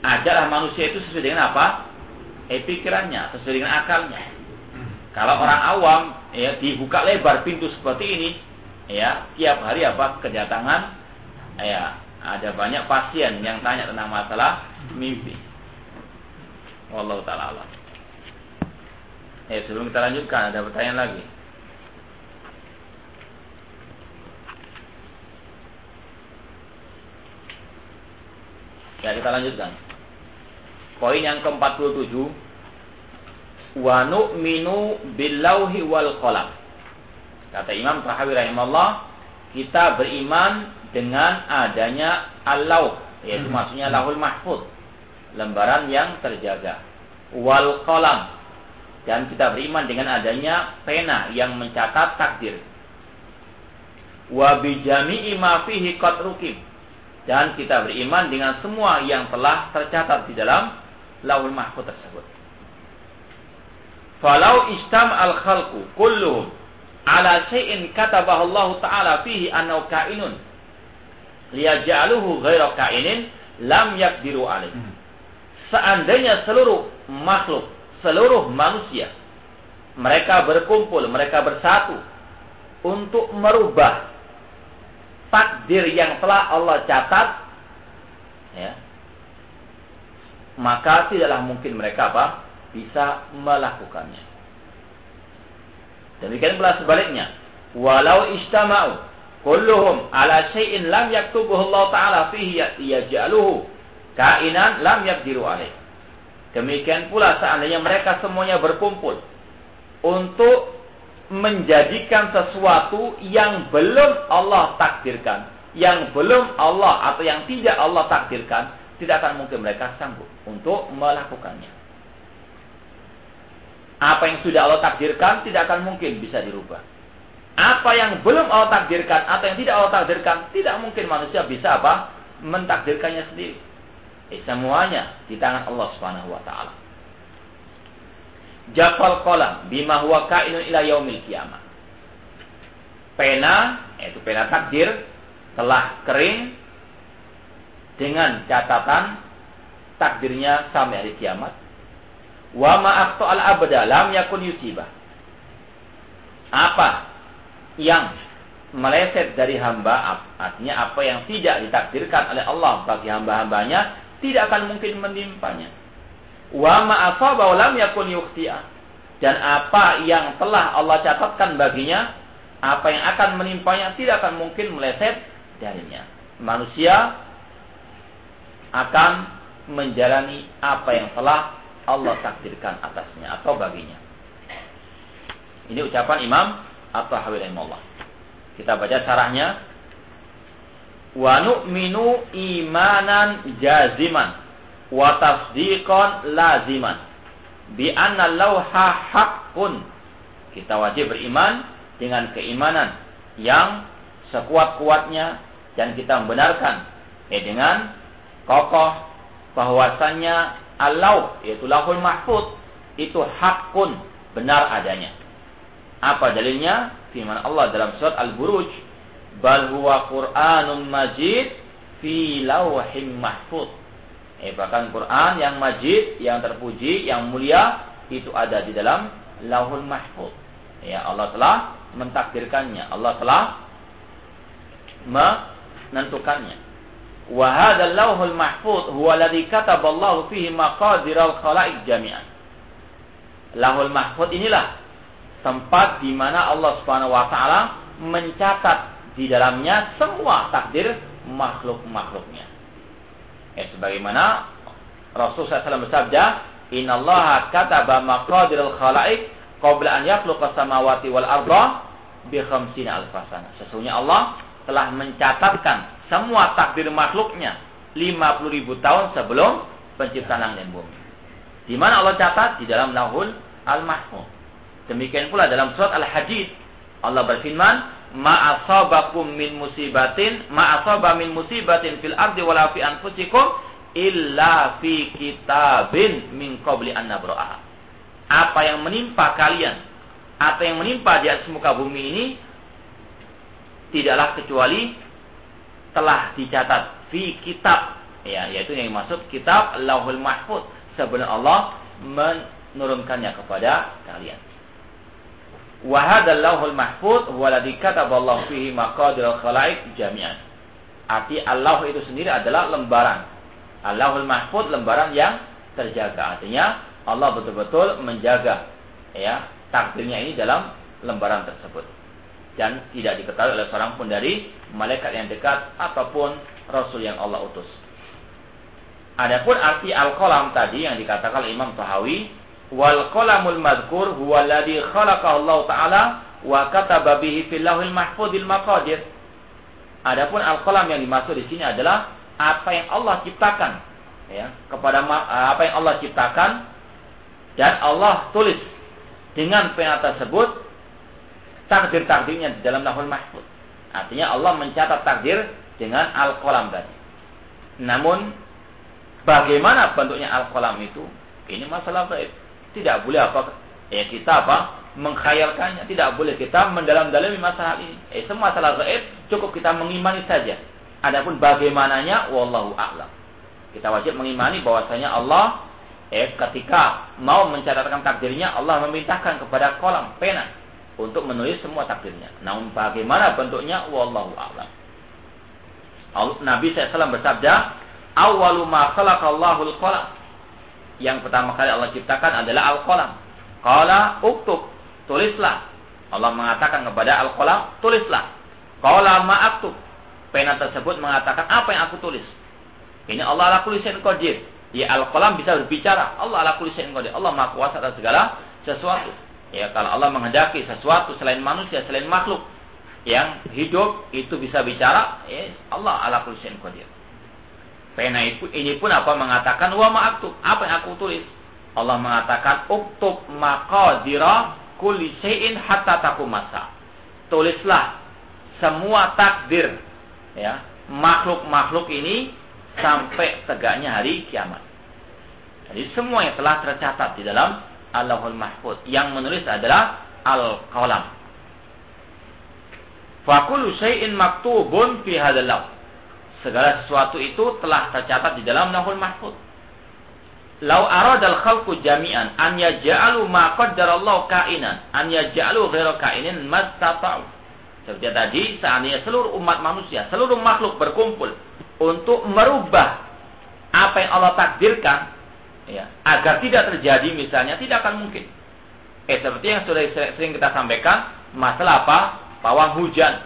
Ajarlah manusia itu sesuai dengan apa? Eh pikirannya, sesuai dengan akalnya. Kalau orang awam ya dibuka lebar pintu seperti ini, ya tiap hari apa kedatangan ya ada banyak pasien yang tanya tentang masalah mimpi. Wallahu taala. Eh sebelum kita lanjutkan ada pertanyaan lagi. Ya kita lanjutkan. Poin yang ke-47 wa nu'minu billauhi wal qalam. Kata Imam Tahawi rahimahullah, kita beriman dengan adanya Allah, yaitu hmm. maksudnya lahul mahfud, lembaran yang terjaga. Wal kolam, dan kita beriman dengan adanya pena yang mencatat takdir. Wa bijami'i ma fihi qad rukim. Dan kita beriman dengan semua yang telah tercatat di dalam lahul mahfud tersebut. Falau istam al khalqu kulluhum ala syai'in katabahu Allah taala fihi annahu kainun liyaj'aluhu ghaira kainin lam yakdiru alaih. Hmm. Seandainya seluruh makhluk, seluruh manusia mereka berkumpul, mereka bersatu untuk merubah takdir yang telah Allah catat ya maka tidaklah mungkin mereka apa bisa melakukannya demikian pula sebaliknya walau istama'u kulluhum ala syai'in lam yaktubuhu Allah taala fihi yaj'aluhu kainan lam yaqdiru alaih. Demikian pula seandainya mereka semuanya berkumpul untuk menjadikan sesuatu yang belum Allah takdirkan, yang belum Allah atau yang tidak Allah takdirkan, tidak akan mungkin mereka sanggup untuk melakukannya. Apa yang sudah Allah takdirkan tidak akan mungkin bisa dirubah apa yang belum Allah takdirkan atau yang tidak Allah takdirkan, tidak mungkin manusia bisa apa? mentakdirkannya sendiri. Eh, semuanya di tangan Allah Subhanahu wa taala. Jafal qalam bima huwa kainun ila yaumil kiamah. Pena, yaitu pena takdir telah kering dengan catatan takdirnya sampai hari kiamat. Wa ma al abda lam yakun yusibah. Apa yang meleset dari hamba artinya apa yang tidak ditakdirkan oleh Allah bagi hamba-hambanya tidak akan mungkin menimpanya. Wa ma asaba lam yakun Dan apa yang telah Allah catatkan baginya, apa yang akan menimpanya tidak akan mungkin meleset darinya. Manusia akan menjalani apa yang telah Allah takdirkan atasnya atau baginya. Ini ucapan Imam atau rahimahullah. Kita baca sarahnya. Wa nu'minu imanan jaziman wa tasdiqan laziman bi anna lauha haqqun. Kita wajib beriman dengan keimanan yang sekuat-kuatnya dan kita membenarkan eh dengan kokoh bahwasannya Allah yaitu lahul mahfud itu hakun benar adanya apa dalilnya? Firman Allah dalam surat Al-Buruj, "Bal huwa Qur'anun Majid fi lawhim mahfud." Eh, bahkan Quran yang majid, yang terpuji, yang mulia itu ada di dalam Lauhul Mahfud. Ya, Allah telah mentakdirkannya. Allah telah menentukannya. Wa hadzal Lauhul Mahfud huwa alladhi kataba Allah fihi maqadiral khalaiq jami'an. Lauhul Mahfud inilah tempat di mana Allah Subhanahu wa taala mencatat di dalamnya semua takdir makhluk-makhluknya. Ya sebagaimana Rasul SAW bersabda, Innallaha kataba maqadirul khalaik qabla an yakhluqa samawati wal arda bi khamsina alfasana. Sesungguhnya Allah telah mencatatkan semua takdir makhluknya 50 ribu tahun sebelum penciptaan langit dan bumi. Di mana Allah catat? Di dalam Lauhul Al-Mahfuz. Demikian pula dalam surat Al-Hadid Allah berfirman, "Ma'asabakum min musibatin, ma'asaba min musibatin fil ardi wala fi anfusikum illa fi kitabin min qabli an nabra'ah." Apa yang menimpa kalian atau yang menimpa di atas muka bumi ini tidaklah kecuali telah dicatat fi kitab ya yaitu yang dimaksud kitab Lauhul Mahfuz sebelum Allah menurunkannya kepada kalian. Wa hadzal lauhul mahfuz huwa alladhi kataballahu fihi maqadir al-khalaiq jami'an. Arti Allah itu sendiri adalah lembaran. Allahul mahfuz lembaran yang terjaga. Artinya Allah betul-betul menjaga ya takdirnya ini dalam lembaran tersebut. Dan tidak diketahui oleh seorang pun dari malaikat yang dekat ataupun rasul yang Allah utus. Adapun arti al-qalam tadi yang dikatakan Imam Tahawi wal qalamul madhkur huwa alladhi khalaqahu Allah taala wa kataba bihi fil lauhil mahfuzil maqadir. Adapun al-qalam yang dimaksud di sini adalah apa yang Allah ciptakan ya, kepada apa yang Allah ciptakan dan Allah tulis dengan pena tersebut takdir-takdirnya di dalam lauhul mahfuz. Artinya Allah mencatat takdir dengan al-qalam tadi. Namun bagaimana bentuknya al-qalam itu? Ini masalah gaib tidak boleh apa ya kita apa mengkhayalkannya tidak boleh kita mendalam-dalami masalah ini. Eh semua masalah gaib cukup kita mengimani saja. Adapun bagaimananya wallahu a'lam. Kita wajib mengimani bahwasanya Allah eh ketika mau mencatatkan takdirnya Allah memerintahkan kepada kolam pena untuk menulis semua takdirnya. Namun bagaimana bentuknya wallahu a'lam. Nabi SAW bersabda awalu ma khalaqallahu al-qalam yang pertama kali Allah ciptakan adalah al-qalam. Qala uktub, tulislah. Allah mengatakan kepada al-qalam, tulislah. Qala ma'aktub. Pena tersebut mengatakan apa yang aku tulis. Ini Allah ala kulli qadir. Ya al-qalam bisa berbicara. Allah ala kulli qadir. Allah Maha kuasa atas segala sesuatu. Ya kalau Allah menghendaki sesuatu selain manusia, selain makhluk yang hidup itu bisa bicara, ya Allah ala kulli qadir. Pena ini pun apa mengatakan wa ma'aktub. Apa yang aku tulis? Allah mengatakan uktub maqadira kulli syai'in hatta takumasa. Tulislah semua takdir ya, makhluk-makhluk ini sampai tegaknya hari kiamat. Jadi semua yang telah tercatat di dalam Allahul Mahfuz. Yang menulis adalah Al-Qalam. Fakulu syai'in maktubun fi hadzal segala sesuatu itu telah tercatat di dalam Lauhul Mahfuz. Lau aradal khalqu jami'an an yaj'alu ma qaddarallahu ka'inan, an yaj'alu ghairu ka'inin mastata'u. Seperti tadi, seandainya seluruh umat manusia, seluruh makhluk berkumpul untuk merubah apa yang Allah takdirkan, ya, agar tidak terjadi misalnya, tidak akan mungkin. Eh, seperti yang sudah sering kita sampaikan, masalah apa? Pawang hujan.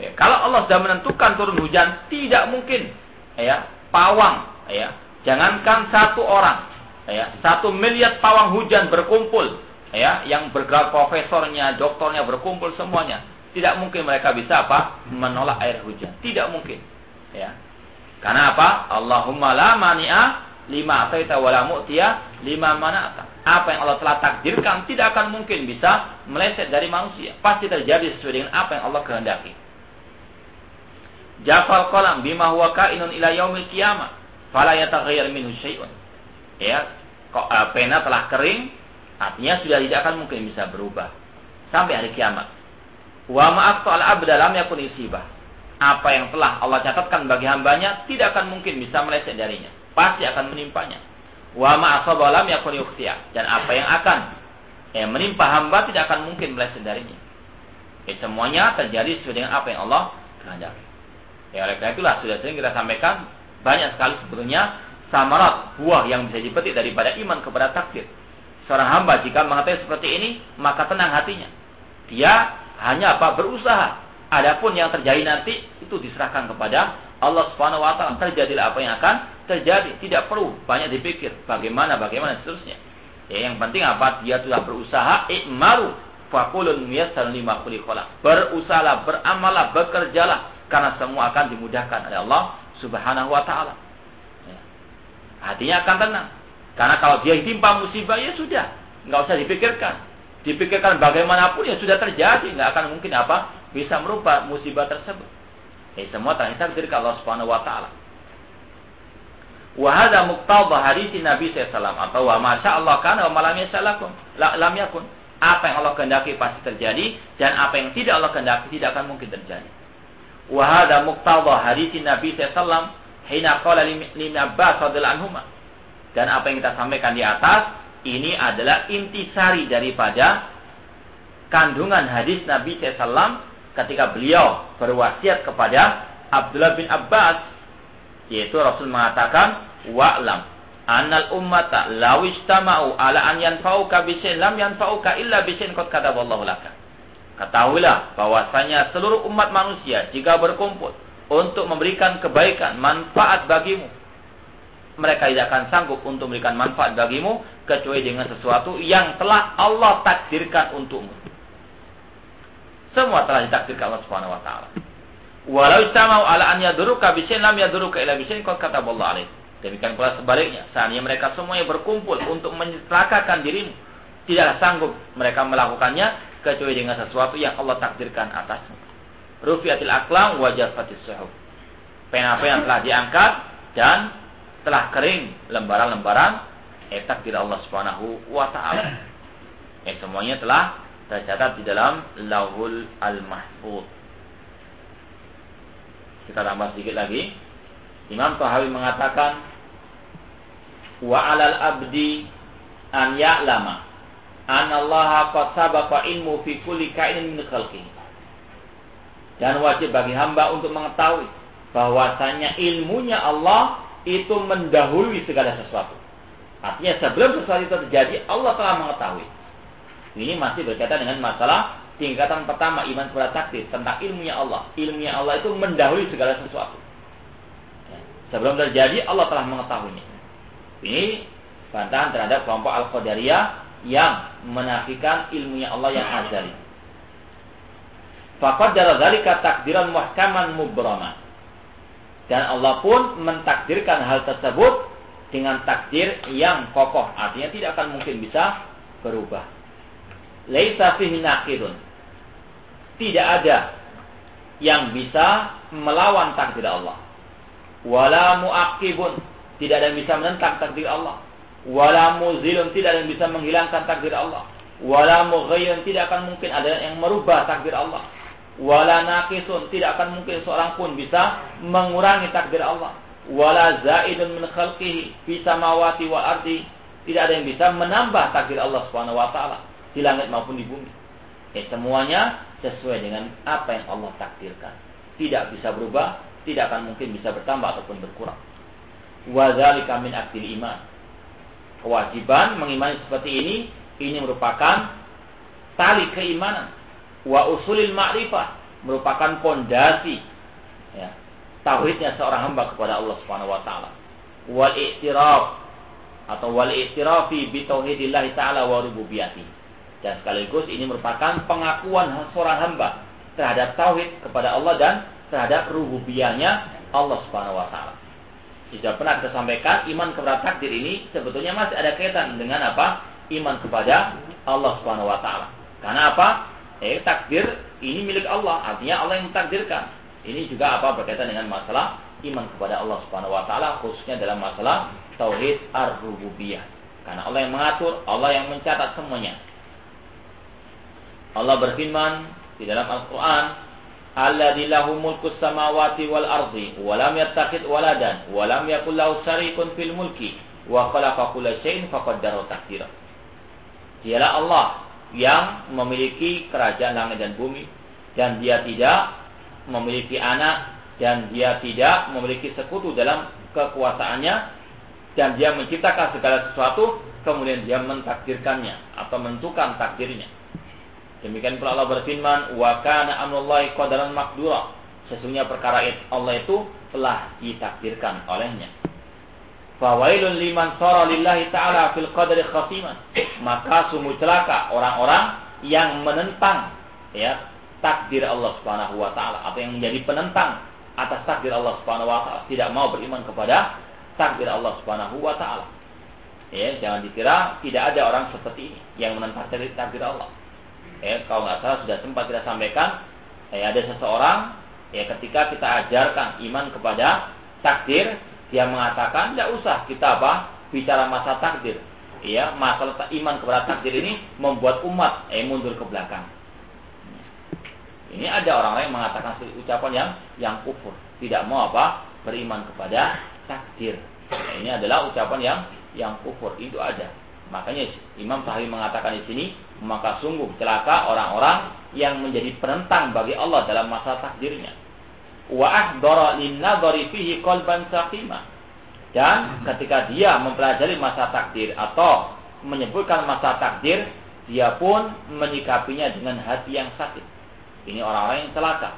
Ya, kalau Allah sudah menentukan turun hujan, tidak mungkin. Ya pawang ya. Jangankan satu orang ya. Satu miliar pawang hujan berkumpul ya. Yang bergerak profesornya, doktornya berkumpul semuanya. Tidak mungkin mereka bisa apa? Menolak air hujan. Tidak mungkin ya. Karena apa? Allahumma la mani'a lima ataita wala mu'tiya lima mana'ata apa yang Allah telah takdirkan tidak akan mungkin bisa meleset dari manusia. Pasti terjadi sesuai dengan apa yang Allah kehendaki Jafal qalam bima huwa kainun ila yaumil qiyamah. Fala yataghayyar minhu syai'un. Ya, kok uh, pena telah kering, artinya sudah tidak akan mungkin bisa berubah sampai hari kiamat. Wa ma'aqta al-abda lam yakun isibah. Apa yang telah Allah catatkan bagi hambanya tidak akan mungkin bisa meleset darinya. Pasti akan menimpanya. Wa ma'asaba lam yakun yukhtiya. Dan apa yang akan eh, menimpa hamba tidak akan mungkin meleset darinya. Eh, semuanya terjadi sesuai dengan apa yang Allah kehendaki. Ya oleh karena itulah sudah sering kita sampaikan banyak sekali sebetulnya samarat buah yang bisa dipetik daripada iman kepada takdir. Seorang hamba jika mengatakan seperti ini, maka tenang hatinya. Dia hanya apa? Berusaha. Adapun yang terjadi nanti itu diserahkan kepada Allah Subhanahu wa taala. Terjadilah apa yang akan terjadi, tidak perlu banyak dipikir bagaimana bagaimana seterusnya. Ya, yang penting apa? Dia sudah berusaha ikmaru fakulun miyassar lima khuliqala. Berusahalah, beramallah, bekerjalah karena semua akan dimudahkan oleh Allah Subhanahu wa taala. Ya. Hatinya akan tenang. Karena kalau dia ditimpa musibah ya sudah, nggak usah dipikirkan. Dipikirkan bagaimanapun ya sudah terjadi, nggak akan mungkin apa bisa merubah musibah tersebut. Eh semua terhisab dari Allah Subhanahu wa taala. Wahada muqtada hadis Nabi SAW atau wa masya Allah kana wa malam yasalakum lam yakun. Apa yang Allah kehendaki pasti terjadi dan apa yang tidak Allah kehendaki tidak akan mungkin terjadi. Wahada muqtada hadis Nabi SAW hina qala li Abbas radhiyallahu anhuma. Dan apa yang kita sampaikan di atas ini adalah intisari daripada kandungan hadis Nabi SAW ketika beliau berwasiat kepada Abdullah bin Abbas yaitu Rasul mengatakan wa'lam annal ummata law istama'u ala an yanfa'uka bisin lam yanfa'uka illa bisin qad kataballahu laka ketahuilah bahwasanya seluruh umat manusia jika berkumpul untuk memberikan kebaikan manfaat bagimu mereka tidak akan sanggup untuk memberikan manfaat bagimu kecuali dengan sesuatu yang telah Allah takdirkan untukmu semua telah ditakdirkan Allah Subhanahu wa taala. Walau istamau ala an yaduruka bisin lam yaduruka ila bisin qad kataballahu alaih. Demikian pula sebaliknya, seandainya mereka semuanya berkumpul untuk mencelakakan dirimu, tidaklah sanggup mereka melakukannya kecuali dengan sesuatu yang Allah takdirkan atasmu. Rufiatil aklam wajah fatis suhuf. Pena-pena telah diangkat dan telah kering lembaran-lembaran eh takdir Allah Subhanahu wa taala. Eh semuanya telah tercatat di dalam Lauhul Al-Mahfuz. Kita tambah sedikit lagi. Imam Tahawi mengatakan wa 'alal abdi an ya'lama an Allah qad sabaqa ilmu fi kulli kainin min. Dan wajib bagi hamba untuk mengetahui bahwasanya ilmunya Allah itu mendahului segala sesuatu. Artinya sebelum sesuatu itu terjadi, Allah telah mengetahui. Ini masih berkaitan dengan masalah tingkatan pertama iman kepada takdir tentang ilmunya Allah. Ilmunya Allah itu mendahului segala sesuatu. Ya. Sebelum terjadi Allah telah mengetahuinya. Ini bantahan terhadap kelompok Al-Qadariyah yang menafikan ilmunya Allah yang azali. Fakat dari takdiran muhkaman mubrama. Dan Allah pun mentakdirkan hal tersebut dengan takdir yang kokoh. Artinya tidak akan mungkin bisa berubah laisa fihi. Tidak ada yang bisa melawan takdir Allah. Wala muaqibun, tidak ada yang bisa menentang takdir Allah. Wala muzilun, tidak ada yang bisa menghilangkan takdir Allah. Wala mughayyirun, tidak akan mungkin ada yang merubah takdir Allah. Wala naqisun, tidak akan mungkin seorang pun bisa mengurangi takdir Allah. Wala zaidun min khalqihi fi samawati wa ardi, tidak ada yang bisa menambah takdir Allah Subhanahu wa taala di langit maupun di bumi. Eh, semuanya sesuai dengan apa yang Allah takdirkan. Tidak bisa berubah, tidak akan mungkin bisa bertambah ataupun berkurang. Wadzalika min aktil iman. Kewajiban mengimani seperti ini ini merupakan tali keimanan. Wa usulil ma'rifah merupakan pondasi ya, tauhidnya seorang hamba kepada Allah Subhanahu wa taala. Wal i'tiraf atau wal i'tirafi bi tauhidillah taala wa rububiyyatihi dan sekaligus ini merupakan pengakuan seorang hamba terhadap tauhid kepada Allah dan terhadap rububiyahnya Allah Subhanahu wa taala. Sudah pernah kita sampaikan iman kepada takdir ini sebetulnya masih ada kaitan dengan apa? Iman kepada Allah Subhanahu wa taala. Karena apa? Eh takdir ini milik Allah, artinya Allah yang mentakdirkan. Ini juga apa berkaitan dengan masalah iman kepada Allah Subhanahu wa taala khususnya dalam masalah tauhid ar-rububiyah. Karena Allah yang mengatur, Allah yang mencatat semuanya. Allah berfirman di dalam Al-Quran, Alladzi lahu mulku samawati wal ardi wa lam yattakhid waladan wa lam yakul lahu syarikun fil mulki wa khalaqa kulla syai'in faqaddarahu taqdira. Dialah Allah yang memiliki kerajaan langit dan bumi dan dia tidak memiliki anak dan dia tidak memiliki sekutu dalam kekuasaannya dan dia menciptakan segala sesuatu kemudian dia mentakdirkannya atau menentukan takdirnya Demikian pula Allah berfirman, "Wa kana amrullahi qadaran maqdura." Sesungguhnya perkara Allah itu telah ditakdirkan olehnya. Fawailun liman sara lillahi ta'ala fil qadri khasiman. Maka sungguh celaka orang-orang yang menentang ya takdir Allah Subhanahu wa taala atau yang menjadi penentang atas takdir Allah Subhanahu wa taala, tidak mau beriman kepada takdir Allah Subhanahu wa taala. Ya, jangan dikira tidak ada orang seperti ini yang menentang takdir Allah. Ya, kalau nggak salah sudah sempat kita sampaikan, ya, ada seseorang ya ketika kita ajarkan iman kepada takdir, dia mengatakan tidak usah kita apa bicara masa takdir. Ya, masalah iman kepada takdir ini membuat umat eh mundur ke belakang. Ini ada orang-orang yang mengatakan ucapan yang yang kufur, tidak mau apa beriman kepada takdir. Nah, ini adalah ucapan yang yang kufur itu ada. Makanya Imam Sahih mengatakan di sini, maka sungguh celaka orang-orang yang menjadi penentang bagi Allah dalam masa takdirnya. Wa ahdara lin-nadhari fihi qalban saqima. Dan ketika dia mempelajari masa takdir atau menyebutkan masa takdir, dia pun menyikapinya dengan hati yang sakit. Ini orang-orang yang celaka.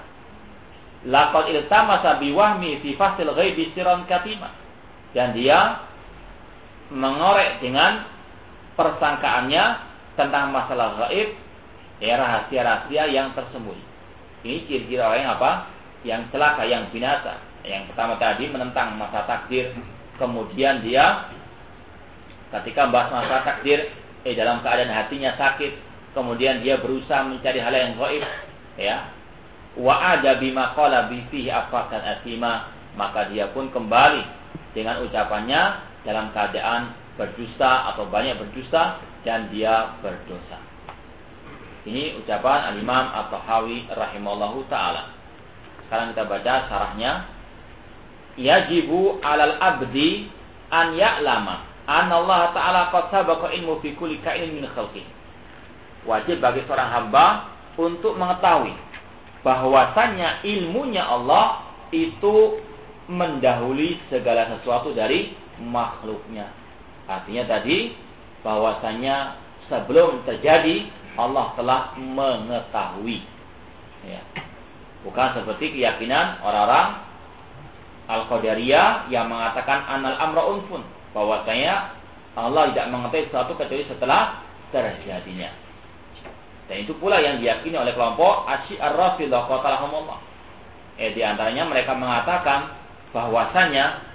Laqad iltamasa biwahmi fi fasil ghaibi siran katima. Dan dia mengorek dengan persangkaannya tentang masalah gaib ya rahasia-rahasia yang tersembunyi. Ini ciri-ciri orang yang apa? Yang celaka, yang binasa. Yang pertama tadi menentang masa takdir, kemudian dia ketika membahas masa takdir, eh dalam keadaan hatinya sakit, kemudian dia berusaha mencari hal yang gaib, ya wa ada bima qala bi fihi afakan asima maka dia pun kembali dengan ucapannya dalam keadaan berdusta atau banyak berdusta dan dia berdosa. Ini ucapan Al-Imam At-Tahawi rahimallahu taala. Sekarang kita baca sarahnya. Yajibu 'alal abdi an ya'lama anna Allah taala qad sabaqa ilmu fi kulli kainin min khalqihi. Wajib bagi seorang hamba untuk mengetahui bahwasannya ilmunya Allah itu mendahului segala sesuatu dari makhluknya. Artinya tadi bahwasanya sebelum terjadi Allah telah mengetahui. Ya. Bukan seperti keyakinan orang-orang Al-Qadariyah yang mengatakan anal amra unfun. Bahwasanya Allah tidak mengetahui sesuatu kecuali setelah terjadinya. Dan itu pula yang diyakini oleh kelompok Asyi'ar Rafidah qatalahumullah. Eh di antaranya mereka mengatakan bahwasanya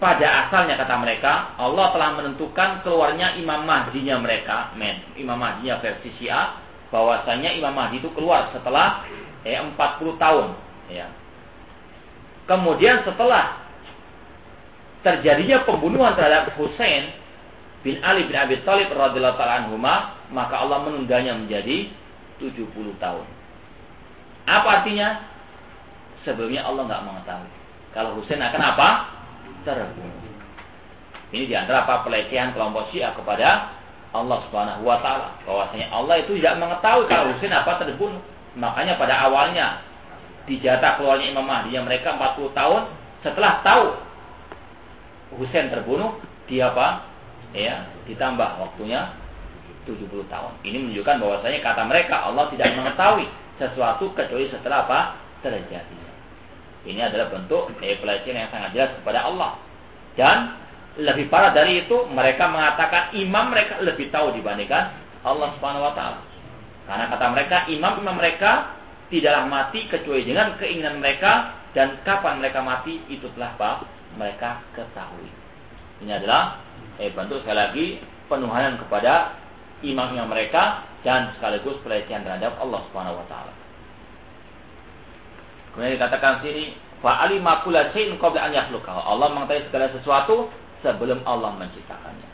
pada asalnya kata mereka Allah telah menentukan keluarnya Imam Mahdinya mereka, men, Imam Mahdinya versi Syiah bahwasanya Imam Mahdi itu keluar setelah eh, 40 tahun, ya. Kemudian setelah terjadinya pembunuhan terhadap Hussein bin Ali bin Abi Thalib radhiyallahu taala anhuma, maka Allah menundanya menjadi 70 tahun. Apa artinya? Sebelumnya Allah nggak mengetahui. Kalau Husain akan apa? Terbunuh. Ini di antara apa pelecehan kelompok Syiah kepada Allah Subhanahu wa taala. Bahwasanya Allah itu tidak mengetahui kalau Husain apa terbunuh. Makanya pada awalnya dijatah keluarnya Imam Mahdi yang mereka 40 tahun setelah tahu Husain terbunuh, dia apa? ya ditambah waktunya 70 tahun. Ini menunjukkan bahwasanya kata mereka Allah tidak mengetahui sesuatu kecuali setelah apa terjadi. Ini adalah bentuk eh, pelecehan yang sangat jelas kepada Allah. Dan lebih parah dari itu, mereka mengatakan imam mereka lebih tahu dibandingkan Allah Subhanahu wa taala. Karena kata mereka, imam-imam mereka tidaklah mati kecuali dengan keinginan mereka dan kapan mereka mati itu telah apa? mereka ketahui. Ini adalah eh, bentuk sekali lagi penuhanan kepada imamnya mereka dan sekaligus pelecehan terhadap Allah Subhanahu wa taala. Kemudian dikatakan sini fa alima kulla shay'in qabla an yakhluqahu. Allah mengetahui segala sesuatu sebelum Allah menciptakannya.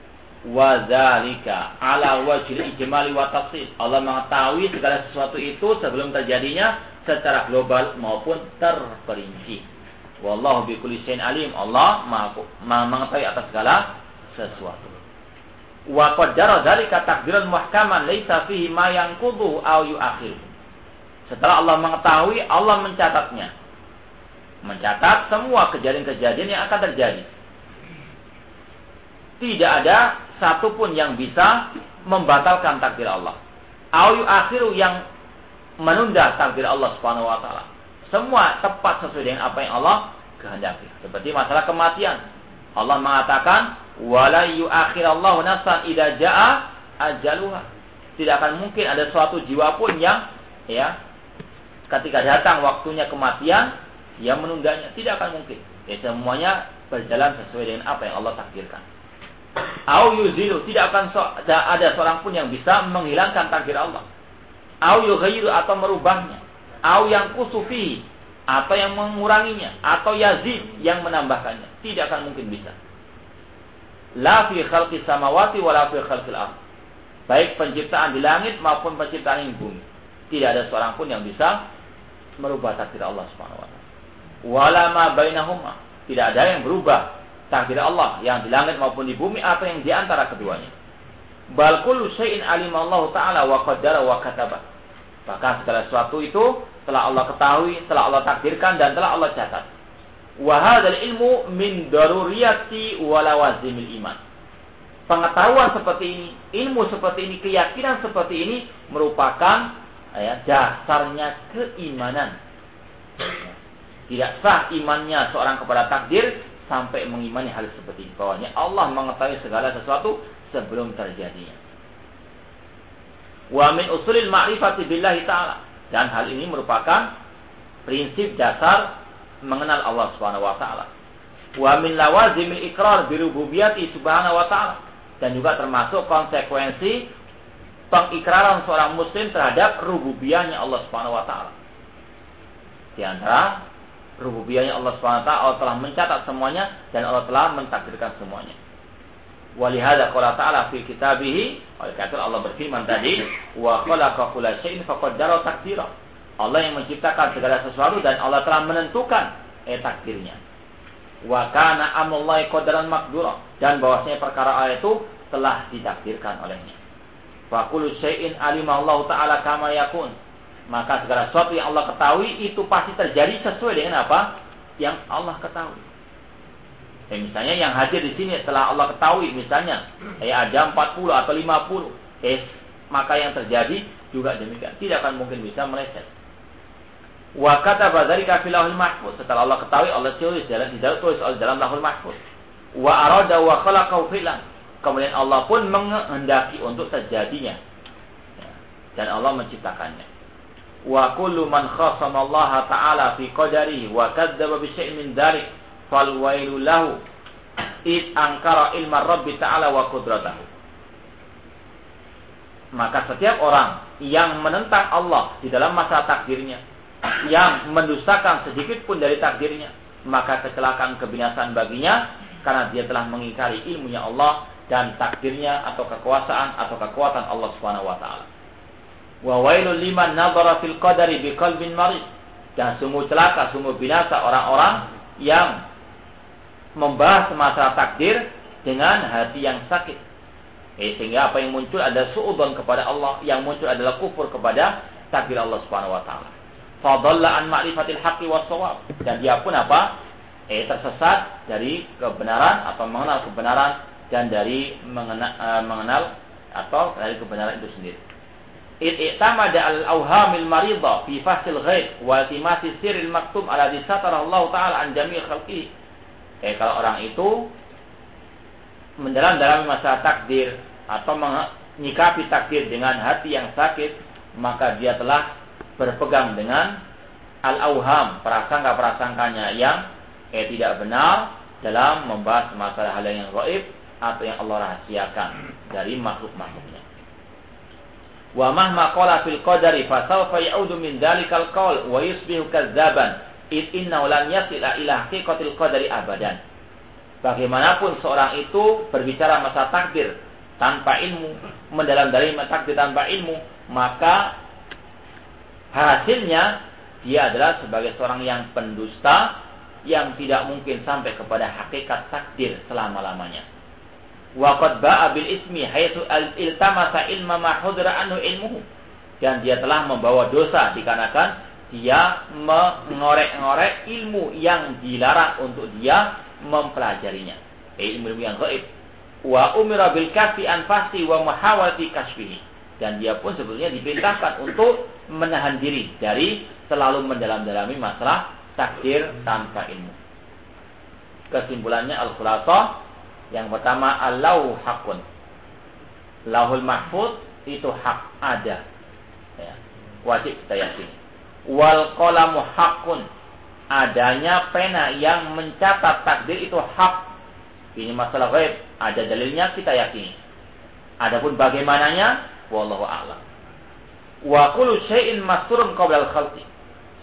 Wa dzalika ala wajhil ijmali wa tafsil. Allah mengetahui segala sesuatu itu sebelum terjadinya secara global maupun terperinci. Wallahu bi kulli syai'in alim. Allah Maha mengetahui atas segala sesuatu. Wa qaddara dzalika takdiran muhkaman laisa fihi ma yanqudu aw yu'akhir. Setelah Allah mengetahui, Allah mencatatnya. Mencatat semua kejadian-kejadian yang akan terjadi. Tidak ada satupun yang bisa membatalkan takdir Allah. Aw yu'akhiru yang menunda takdir Allah Subhanahu wa taala. Semua tepat sesuai dengan apa yang Allah kehendaki. Seperti masalah kematian Allah mengatakan, "Wala yu'akhirallahu nafsan idza jaa ajaluha." Tidak akan mungkin ada suatu jiwa pun yang ya ketika datang waktunya kematian yang menundanya tidak akan mungkin. Ya semuanya berjalan sesuai dengan apa yang Allah takdirkan. Au yuzilu tidak akan so, ada seorang pun yang bisa menghilangkan takdir Allah. Au yughayyiru atau merubahnya. Au yang kusufi atau yang menguranginya atau yazid yang menambahkannya. Tidak akan mungkin bisa. La fi khalqis samawati wa la fi khalqil ardh. Baik penciptaan di langit maupun penciptaan di bumi. Tidak ada seorang pun yang bisa merubah takdir Allah Subhanahu wa taala. Wala ma. Tidak ada yang berubah takdir Allah yang di langit maupun di bumi atau yang di antara keduanya. Bal kullu syai'in alimallahu taala wa qaddara wa kataba. Maka segala sesuatu itu telah Allah ketahui, telah Allah takdirkan dan telah Allah catat. Wahadal ilmu min daruriyati walawazimil iman. Pengetahuan seperti ini, ilmu seperti ini, keyakinan seperti ini merupakan ya, dasarnya keimanan. Tidak sah imannya seorang kepada takdir sampai mengimani hal seperti ini. Bahwanya Allah mengetahui segala sesuatu sebelum terjadinya. Wa min usulil ma'rifati billahi ta'ala. Dan hal ini merupakan prinsip dasar mengenal Allah Subhanahu wa taala. Wa min lawazimil iqrar bi subhanahu wa taala dan juga termasuk konsekuensi pengikraran seorang muslim terhadap rububiyahnya Allah Subhanahu wa taala. Di antara rububiyahnya Allah Subhanahu wa taala Allah telah mencatat semuanya dan Allah telah mentakdirkan semuanya. Walihada qala ta'ala fi kitabih, oleh kata Allah berfirman tadi, wa khalaqa kulla syai'in faqaddara takdira. Allah yang menciptakan segala sesuatu dan Allah telah menentukan eh takdirnya. Wa kana amrullahi qadaran maqdura dan bahwasanya perkara Allah itu telah ditakdirkan olehnya. Fa kullu syai'in alimallahu ta'ala kama yakun. Maka segala sesuatu yang Allah ketahui itu pasti terjadi sesuai dengan apa? Yang Allah ketahui. Eh, misalnya yang hadir di sini setelah Allah ketahui misalnya eh, ada 40 atau 50 eh maka yang terjadi juga demikian. Tidak akan mungkin bisa meleset. Wa kata dzalika fil lahul mahfuz. Setelah Allah ketahui Allah tulis dalam tidak tulis dalam lahul mahfuz. Wa arada wa khalaqahu filan kemudian Allah pun menghendaki untuk terjadinya. Ya, dan Allah menciptakannya. Wa kullu man khasama Allah taala fi qadarihi wa kadzdzaba bi syai'in min dzalik fal wailu lahu id angkara ilma rabbi ta'ala wa kudratahu maka setiap orang yang menentang Allah di dalam masa takdirnya yang mendustakan sedikit pun dari takdirnya maka kecelakaan kebinasaan baginya karena dia telah mengingkari ilmunya Allah dan takdirnya atau kekuasaan atau kekuatan Allah Subhanahu wa taala. Wa wailul liman nadhara fil qadari biqalbin marid. Dan sungguh celaka, sungguh binasa orang-orang yang membahas masalah takdir dengan hati yang sakit. Eh, sehingga apa yang muncul adalah suudon kepada Allah, yang muncul adalah kufur kepada takdir Allah Subhanahu wa taala. Fadalla an ma'rifatil haqqi was Dan dia pun apa? Eh tersesat dari kebenaran atau mengenal kebenaran dan dari mengenal, uh, mengenal atau dari kebenaran itu sendiri. I'tamada al-awhamil marida fi fasil ghaib wa timasi sirril maktum ala disatara Allah taala an jami' khalqihi Eh kalau orang itu mendalam dalam masa takdir atau menyikapi takdir dengan hati yang sakit, maka dia telah berpegang dengan al-auham, prasangka-prasangkanya yang eh tidak benar dalam membahas masalah hal yang gaib atau yang Allah rahasiakan dari makhluk-makhluknya. Wa mahma qala fil qadari fa sawfa ya'udu min dalikal qaul wa yusbihu kadzaban It inna lan yasila ila haqiqatil qadari abadan. Bagaimanapun seorang itu berbicara masa takdir tanpa ilmu, mendalam dari takdir tanpa ilmu, maka hasilnya dia adalah sebagai seorang yang pendusta yang tidak mungkin sampai kepada hakikat takdir selama-lamanya. Waqad ba'a bil ismi haitsu iltamasa ilma ma hudra anhu ilmuhu. Dan dia telah membawa dosa dikarenakan dia mengorek-ngorek ilmu yang dilarang untuk dia mempelajarinya. Eh, ilmu-ilmu yang gaib. Wa umira bil kafi anfasi wa muhawati kasfihi. Dan dia pun sebetulnya diperintahkan untuk menahan diri dari selalu mendalam-dalami masalah takdir tanpa ilmu. Kesimpulannya al-khulasah yang pertama allahu hakun. Lahul mahfud itu hak ada. Ya. Wajib kita yakini. Wal qalamu hakun. Adanya pena yang mencatat takdir itu hak. Ini masalah gaib. Ada dalilnya kita yakini. Adapun bagaimananya, wallahu a'lam. Wa kullu syai'in masturun qabla al-khalqi.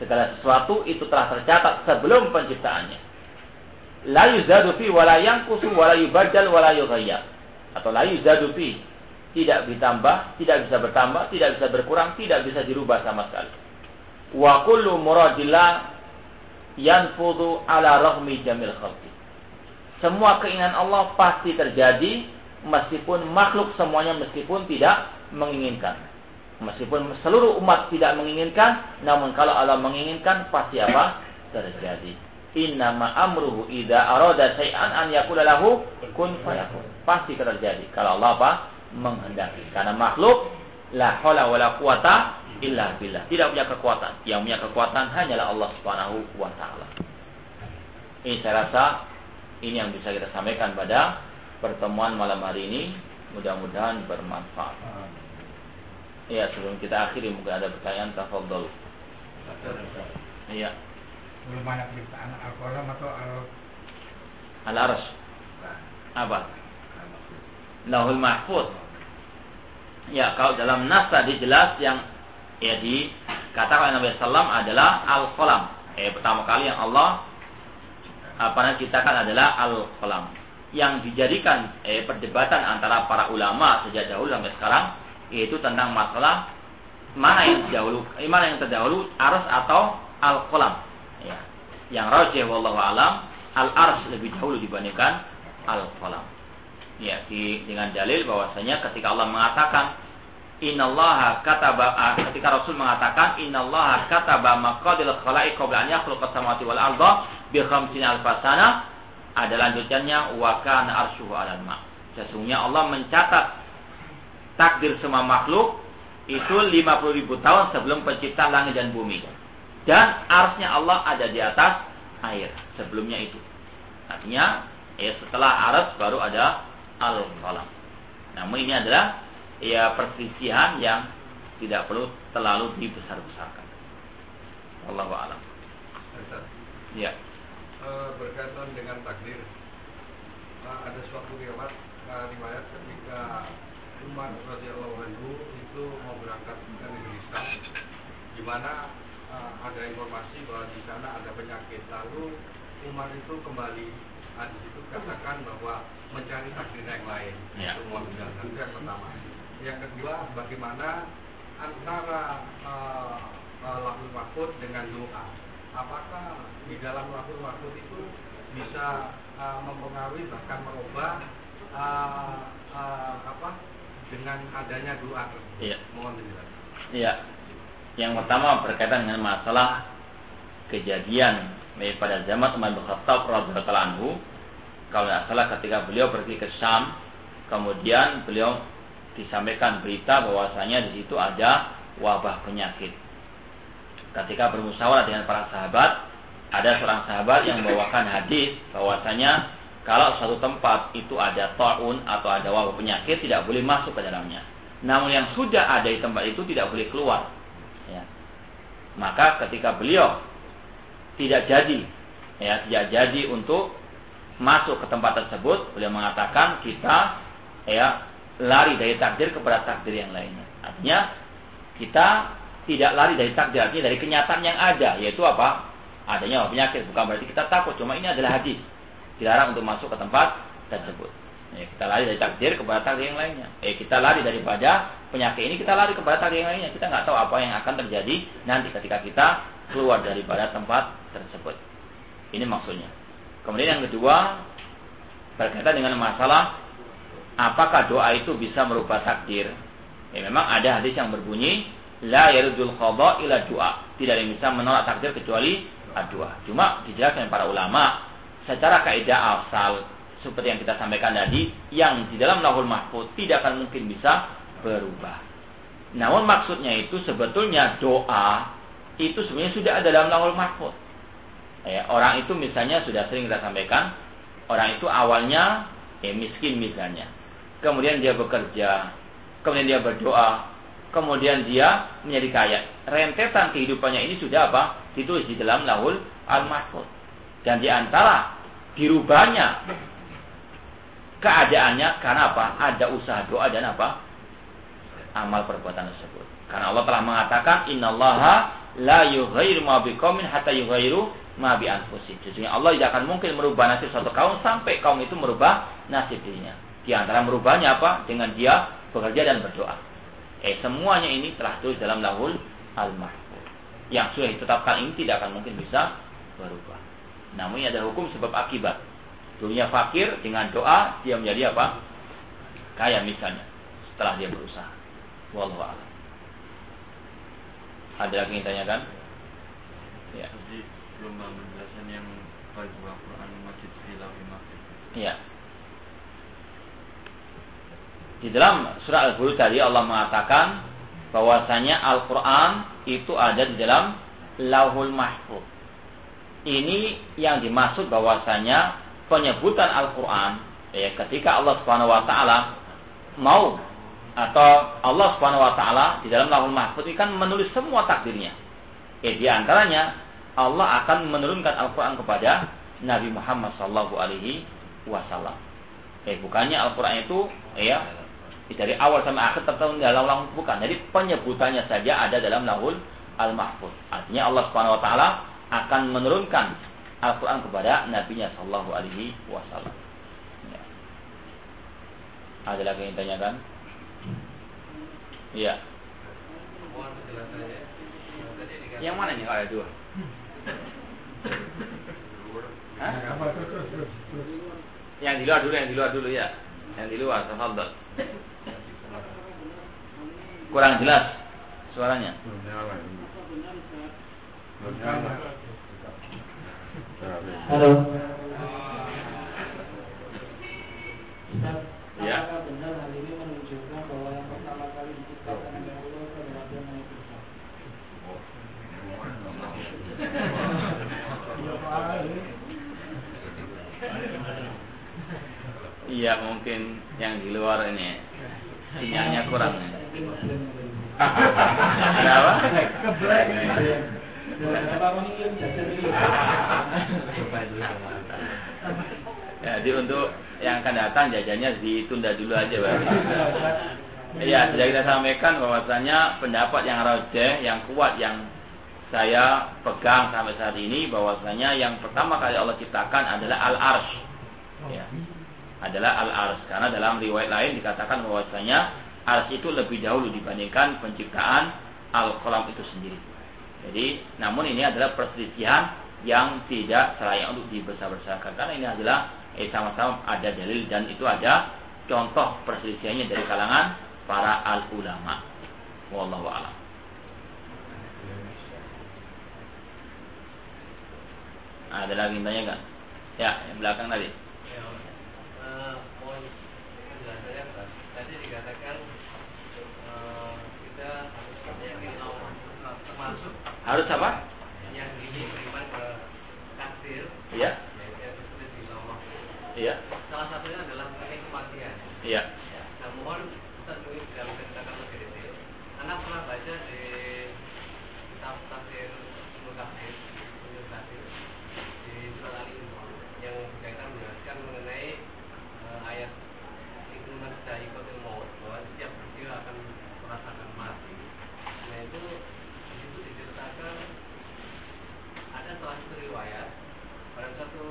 Segala sesuatu itu telah tercatat sebelum penciptaannya. La yuzadu fi wa la yanqusu wa la. Atau la yuzadu fi tidak ditambah, tidak bisa bertambah, tidak bisa berkurang, tidak bisa dirubah sama sekali. Wa kullu muradillah yanfudu ala rahmi jamil khalqi. Semua keinginan Allah pasti terjadi meskipun makhluk semuanya meskipun tidak menginginkan. Meskipun seluruh umat tidak menginginkan, namun kalau Allah menginginkan pasti apa? Terjadi. Innama amruhu idza arada syai'an an yaqula lahu kun fayakun. Pasti terjadi. Kalau Allah apa? menghendaki. Karena makhluk la haula wala quwata illa billah. Tidak punya kekuatan. Yang punya kekuatan hanyalah Allah Subhanahu wa taala. Ini saya rasa ini yang bisa kita sampaikan pada pertemuan malam hari ini. Mudah-mudahan bermanfaat. Iya, sebelum kita akhiri mungkin ada pertanyaan tafadhol. Iya. Bagaimana penciptaan Al-Qalam atau Al Al-Arsy? Apa? Lahul Mahfud. Ya, kalau dalam nas tadi jelas yang ya dikatakan Nabi Sallam adalah al-qalam. Eh, pertama kali yang Allah apa namanya ciptakan adalah al-qalam. Yang dijadikan eh, perdebatan antara para ulama sejak dahulu sampai sekarang yaitu tentang masalah mana yang terdahulu, eh, mana yang terdahulu arus atau al-qalam. Ya. Yang rajih wallahu alam al-ars lebih dahulu dibandingkan al-qalam ya di, dengan dalil bahwasanya ketika Allah mengatakan innallaha kataba ah, ketika Rasul mengatakan innallaha kataba maqadil khalaiq qabla an yakhluqa samawati wal arda bi khamsina alfasana ada lanjutannya wa kana arshuhu 'alal ma. Sesungguhnya Allah mencatat takdir semua makhluk itu 50 ribu tahun sebelum penciptaan langit dan bumi. Dan arsnya Allah ada di atas air sebelumnya itu. Artinya ya setelah ars baru ada al-qalam. Namun ini adalah ya perselisihan yang tidak perlu terlalu dibesar-besarkan. Allah a'lam. Ya. E, berkaitan dengan takdir, e, ada suatu riwayat e, riwayat ketika Umar radhiyallahu anhu itu mau berangkat ke negeri Islam, di mana ada informasi bahwa di sana ada penyakit. Lalu Umar itu kembali nah, di situ katakan bahwa mencari takdir yang lain. Ya. semua itu yang pertama. Yang kedua bagaimana antara uh, uh, dengan doa? Apakah di dalam lahul mahfud itu bisa uh, mempengaruhi bahkan merubah uh, uh, apa dengan adanya doa iya. mohon dijelaskan. Iya yang pertama berkaitan dengan masalah kejadian pada zaman Umar bin Khattab radhiyallahu anhu. Kalau tidak salah ketika beliau pergi ke Syam kemudian beliau disampaikan berita bahwasanya di situ ada wabah penyakit. Ketika bermusyawarah dengan para sahabat ada seorang sahabat yang membawakan hadis bahwasanya kalau suatu tempat itu ada taun atau ada wabah penyakit tidak boleh masuk ke dalamnya. Namun yang sudah ada di tempat itu tidak boleh keluar. Maka ketika beliau tidak jadi ya tidak jadi untuk masuk ke tempat tersebut beliau mengatakan kita ya lari dari takdir kepada takdir yang lainnya. Artinya kita tidak lari dari takdir artinya dari kenyataan yang ada yaitu apa? Adanya penyakit bukan berarti kita takut cuma ini adalah hadis dilarang untuk masuk ke tempat tersebut ya, kita lari dari takdir kepada takdir yang lainnya. Eh kita lari daripada penyakit ini kita lari kepada takdir yang lainnya. Kita nggak tahu apa yang akan terjadi nanti ketika kita keluar daripada tempat tersebut. Ini maksudnya. Kemudian yang kedua berkaitan dengan masalah apakah doa itu bisa merubah takdir. Ya memang ada hadis yang berbunyi la yarudul khadha ila doa tidak ada yang bisa menolak takdir kecuali doa cuma dijelaskan para ulama secara kaidah asal seperti yang kita sampaikan tadi yang di dalam lahul mahfud tidak akan mungkin bisa berubah namun maksudnya itu sebetulnya doa itu sebenarnya sudah ada dalam lahul mahfud. Ya, orang itu misalnya sudah sering kita sampaikan, Orang itu awalnya eh, miskin misalnya. Kemudian dia bekerja, kemudian dia berdoa, kemudian dia menjadi kaya. Rentetan kehidupannya ini sudah apa? Ditulis di dalam lahul al-mahfud. Dan di antara dirubahnya keadaannya karena apa? Ada usaha doa dan apa? Amal perbuatan tersebut. Karena Allah telah mengatakan innallaha la yughayyiru ma biqaumin hatta yughayyiru ma bi anfusihim. Sesungguhnya Allah tidak akan mungkin merubah nasib suatu kaum sampai kaum itu merubah nasib dirinya. Di antara merubahnya apa? Dengan dia bekerja dan berdoa. Eh semuanya ini telah tulis dalam lahul al-mahfuz. Yang sudah ditetapkan ini tidak akan mungkin bisa berubah. Namun ada hukum sebab akibat. Dunia fakir dengan doa dia menjadi apa? Kaya misalnya setelah dia berusaha. Wallahu a'lam. Ada lagi yang tanyakan? Ya. Jadi belum penjelasan yang Al Quran Majid Ya. Di dalam surah Al-Buruj tadi Allah mengatakan bahwasanya Al-Quran itu ada di dalam Lauhul Mahfuz. Ini yang dimaksud bahwasanya penyebutan Al-Quran ya, ketika Allah Subhanahu Wa Taala mau atau Allah Subhanahu Wa Taala di dalam Lauhul Mahfuz ini kan menulis semua takdirnya. Eh, di antaranya Allah akan menurunkan Al-Quran kepada Nabi Muhammad Sallallahu Alaihi Wasallam. Eh, bukannya Al-Quran itu ya dari awal sampai akhir tertentu dalam lahul bukan. Jadi penyebutannya saja ada dalam lahul al-mahfuz. Artinya Allah Subhanahu wa taala akan menurunkan Al-Qur'an kepada nabinya sallallahu alaihi wasallam. Ya. Ada lagi yang tanyakan? Iya. Yang mana nih ada dua? Hah? Yang di luar dulu, yang di luar dulu ya. Yang di luar, tafadhol. Kurang jelas suaranya. Halo. Ya. benar hal ini menunjukkan bahwa yang pertama kali diciptakan oleh Allah adalah Nabi Musa? Iya mungkin yang di luar ini sinyalnya kurang. Ada apa? Ya, jadi untuk yang akan datang jajannya ditunda dulu aja berarti. Iya, sudah kita sampaikan bahwasanya pendapat yang rojeh, yang kuat, yang saya pegang sampai saat ini bahwasanya yang pertama kali Allah ciptakan adalah al-arsh. Ya. Adalah al-arsh karena dalam riwayat lain dikatakan bahwasanya arsh itu lebih dahulu dibandingkan penciptaan al-qalam itu sendiri. Jadi, namun ini adalah perselisihan yang tidak selayak untuk dibesar-besarkan karena ini adalah eh, sama-sama ada dalil dan itu ada contoh perselisihannya dari kalangan para al ulama. Wallahu a'lam. Ada lagi yang tanya kan? Ya, yang belakang tadi. Harus apa? yang ini beriman ke takdir. Iya. Iya. Salah satunya adalah mengenai kematian. Iya. Nah, mohon Ustaz mungkin tidak bisa ceritakan lebih detail. Anak pernah baca di kitab tafsir Ibnu Katsir, Ibnu Katsir di surat Ali Imran yang berkaitan menjelaskan mengenai eh, ayat Ibnu Nasdai Kotil Maut bahwa setiap manusia akan merasakan mati. Nah itu di situ diceritakan ada salah satu riwayat pada suatu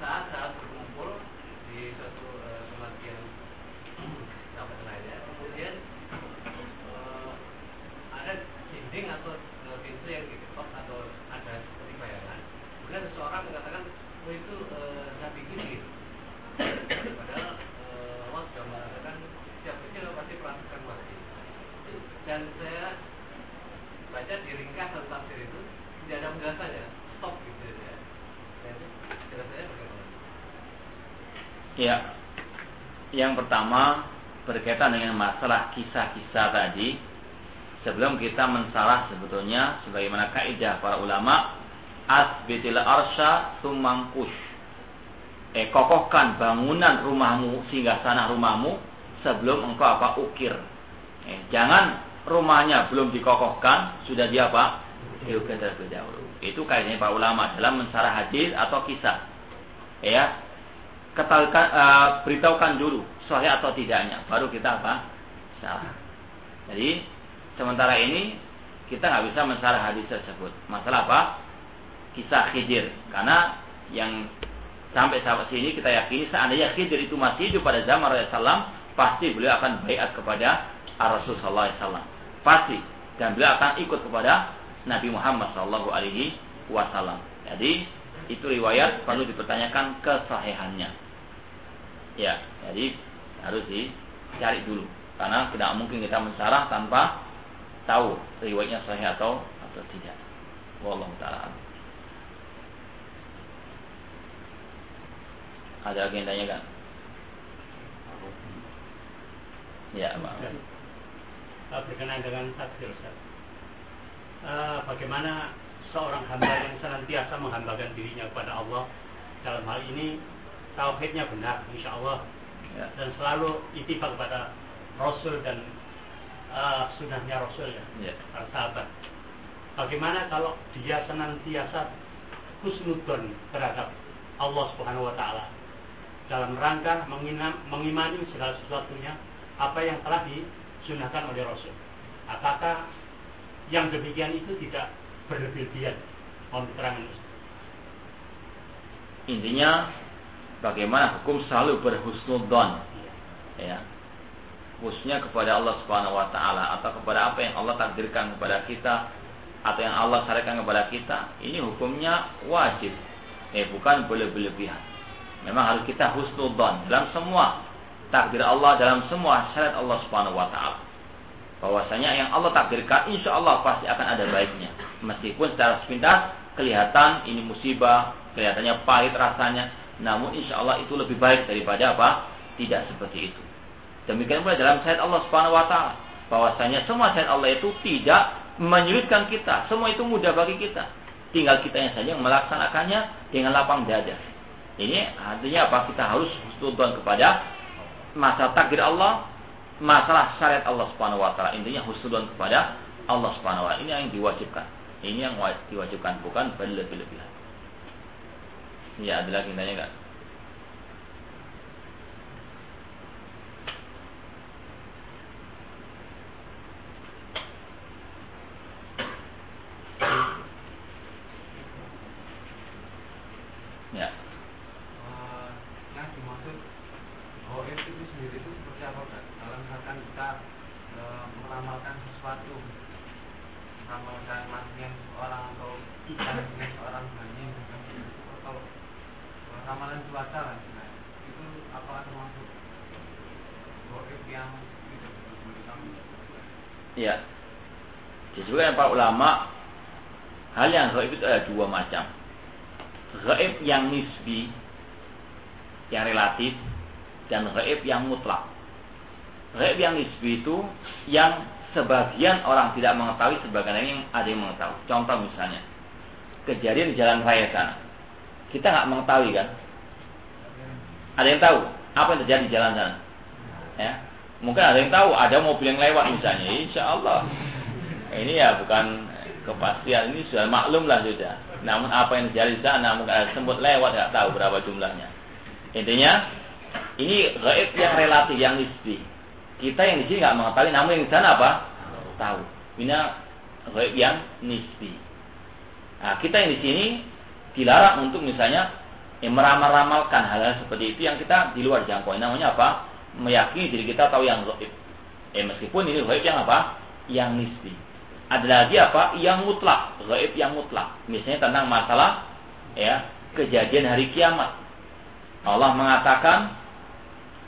saat saat berkumpul di suatu eh, kematian sahabat lainnya kemudian eh, ada dinding atau eh, pintu yang diketok atau ada seperti bayangan kemudian seseorang mengatakan oh itu eh, nabi Khidir padahal eh, Allah sudah mengatakan setiap kecil pasti merasakan mati Itu- dan saya baca di ringkasan tafsir itu tidak ada penjelasannya stop gitu ya itu penjelasannya bagaimana Iya. Yang pertama berkaitan dengan masalah kisah-kisah tadi. Sebelum kita mensalah sebetulnya sebagaimana kaidah para ulama asbitil arsha tumangkush. eh kokohkan bangunan rumahmu sehingga sana rumahmu sebelum engkau apa ukir. Eh, jangan rumahnya belum dikokohkan sudah dia apa? Terlebih dahulu. Itu kaidahnya para ulama dalam mensarah hadis atau kisah. Ya, ketahukan uh, beritahukan dulu sahih atau tidaknya, baru kita apa? Salah. Jadi sementara ini kita nggak bisa mensarah hadis tersebut. Masalah apa? Kisah Khidir. Karena yang sampai saat sini kita yakini seandainya Khidir itu masih hidup pada zaman Rasulullah pasti beliau akan bayat kepada Rasul Sallallahu Alaihi Wasallam. Pasti. Dan beliau akan ikut kepada Nabi Muhammad Sallallahu Alaihi Wasallam. Jadi itu riwayat perlu dipertanyakan kesahihannya. Ya, jadi harus dicari dulu karena tidak mungkin kita mensarah tanpa tahu riwayatnya sahih atau atau tidak. Wallahu taala. Ada lagi yang tanya kan? Ya, Berkenaan dengan takdir, Ustaz. Uh, bagaimana seorang hamba yang senantiasa menghambakan dirinya kepada Allah dalam hal ini tauhidnya benar, insya Allah, ya. dan selalu itibak kepada Rasul dan uh, sunnahnya Rasul ya, ya. para sahabat. Bagaimana kalau dia senantiasa husnudon terhadap Allah Subhanahu Wa Taala dalam rangka mengimani segala sesuatunya apa yang telah disunahkan oleh Rasul. Apakah yang demikian itu tidak berlebihan? Mohon keterangan Intinya bagaimana hukum selalu berhusnudon ya khususnya kepada Allah Subhanahu wa taala atau kepada apa yang Allah takdirkan kepada kita atau yang Allah syariatkan kepada kita, ini hukumnya wajib. Eh bukan boleh berlebihan. Memang harus kita husnudzon dalam semua takdir Allah dalam semua syariat Allah Subhanahu wa taala. Bahwasanya yang Allah takdirkan insya Allah pasti akan ada baiknya. Meskipun secara sepintas kelihatan ini musibah, kelihatannya pahit rasanya, namun insya Allah itu lebih baik daripada apa? Tidak seperti itu. Demikian pula dalam syariat Allah Subhanahu wa taala bahwasanya semua syariat Allah itu tidak menyulitkan kita, semua itu mudah bagi kita. Tinggal kita yang saja melaksanakannya dengan lapang dada. Ini artinya apa? Kita harus husnudzon kepada masa takdir Allah, masalah syariat Allah Subhanahu wa taala. Intinya husnudzon kepada Allah Subhanahu wa taala. Ini yang diwajibkan. Ini yang diwajibkan bukan berlebih-lebihan. Ya, ada lagi yang tanya enggak? Yang gaib itu ada dua macam. Gaib yang nisbi, yang relatif, dan gaib yang mutlak. Gaib yang nisbi itu yang sebagian orang tidak mengetahui, sebagian yang ada yang mengetahui. Contoh misalnya, kejadian di jalan raya sana. Kita nggak mengetahui kan? Ada yang tahu apa yang terjadi di jalan sana? Ya, mungkin ada yang tahu ada mobil yang lewat misalnya, insya Allah ini ya bukan kepastian ini sudah maklum lah sudah. Namun apa yang terjadi di sana mungkin semut lewat nggak tahu berapa jumlahnya. Intinya ini gaib yang relatif yang nisbi. Kita yang di sini nggak mengetahui, namun yang di sana apa? Tahu. Ini gaib yang nisbi. Nah, kita yang di sini dilarang untuk misalnya yang meramal-ramalkan hal-hal seperti itu yang kita di luar jangkauan. Namanya apa? Meyakini diri kita tahu yang gaib. Eh meskipun ini gaib yang apa? Yang nisbi. Ada lagi apa? Yang mutlak, gaib yang mutlak. Misalnya tentang masalah ya kejadian hari kiamat. Allah mengatakan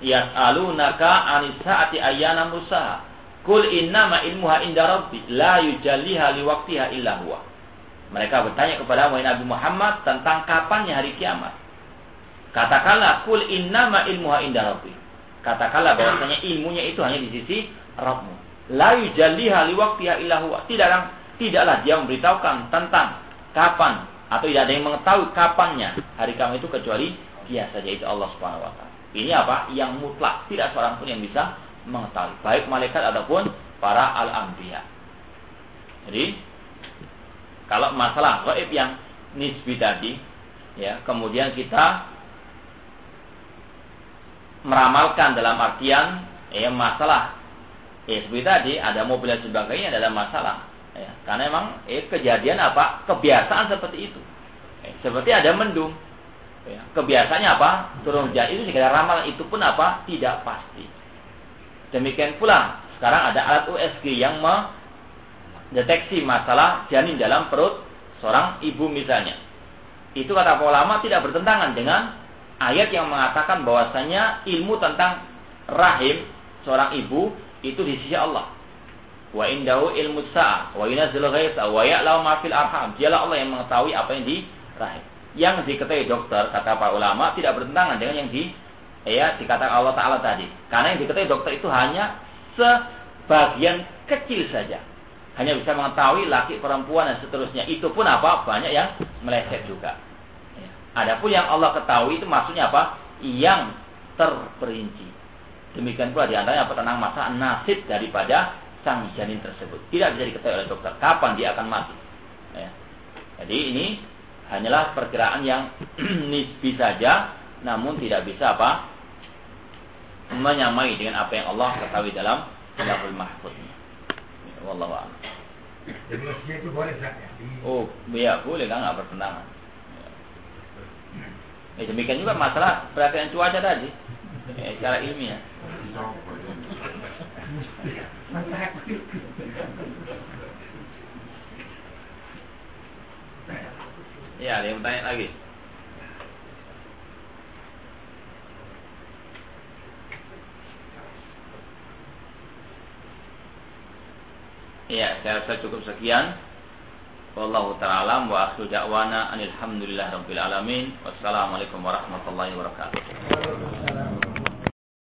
yas'alunaka anisa'ati ayyana musaha. Kul innama ilmuha inda rabbi la yujalliha liwaktiha illa huwa. Mereka bertanya kepada Nabi Muhammad tentang kapannya hari kiamat. Katakanlah kul innama ilmuha inda rabbi. Katakanlah bahwasanya ilmunya itu hanya di sisi Rabbmu la yujalliha liwaqtiha illa huwa. Tidaklah tidaklah dia memberitahukan tentang kapan atau tidak ada yang mengetahui kapannya hari kamu itu kecuali Dia saja itu Allah Subhanahu wa taala. Ini apa? Yang mutlak, tidak seorang pun yang bisa mengetahui, baik malaikat ataupun para al-anbiya. Jadi kalau masalah gaib yang nisbi tadi, ya, kemudian kita meramalkan dalam artian ya masalah ya seperti tadi ada mobil dan sebagainya ada masalah. Ya, karena emang eh, kejadian apa? Kebiasaan seperti itu. Eh, seperti ada mendung. Ya, kebiasaannya apa? Turun hujan. Itu sekedar ramalan itu pun apa? Tidak pasti. Demikian pula sekarang ada alat USG yang mendeteksi masalah janin dalam perut seorang ibu misalnya. Itu kata ulama tidak bertentangan dengan ayat yang mengatakan bahwasanya ilmu tentang rahim seorang ibu itu di sisi Allah. Wa indahu ilmu sa'ah wa yunazzil ghaitha wa ya'lamu ma fil arham. Dialah Allah yang mengetahui apa yang di rahim. Yang diketahui dokter kata para ulama tidak bertentangan dengan yang di ya dikatakan Allah taala tadi. Karena yang diketahui dokter itu hanya sebagian kecil saja. Hanya bisa mengetahui laki perempuan dan seterusnya. Itu pun apa? Banyak yang meleset juga. Adapun yang Allah ketahui itu maksudnya apa? Yang terperinci. Demikian pula di antaranya apa tentang masa nasib daripada sang janin tersebut. Tidak bisa diketahui oleh dokter kapan dia akan mati. Ya. Jadi ini hanyalah perkiraan yang nisbi saja, namun tidak bisa apa menyamai dengan apa yang Allah ketahui dalam Lahul Mahfud. Wallahu a'lam. Jadi itu boleh ya? Oh, iya boleh kan nggak bertentangan. Eh, demikian juga masalah perhatian cuaca tadi. Eh, secara ilmiah. Ya, ada yang bertanya lagi. Ya, saya rasa cukup sekian. Wallahu ta'ala wa akhiru da'wana anil rabbil alamin. Wassalamualaikum warahmatullahi wabarakatuh.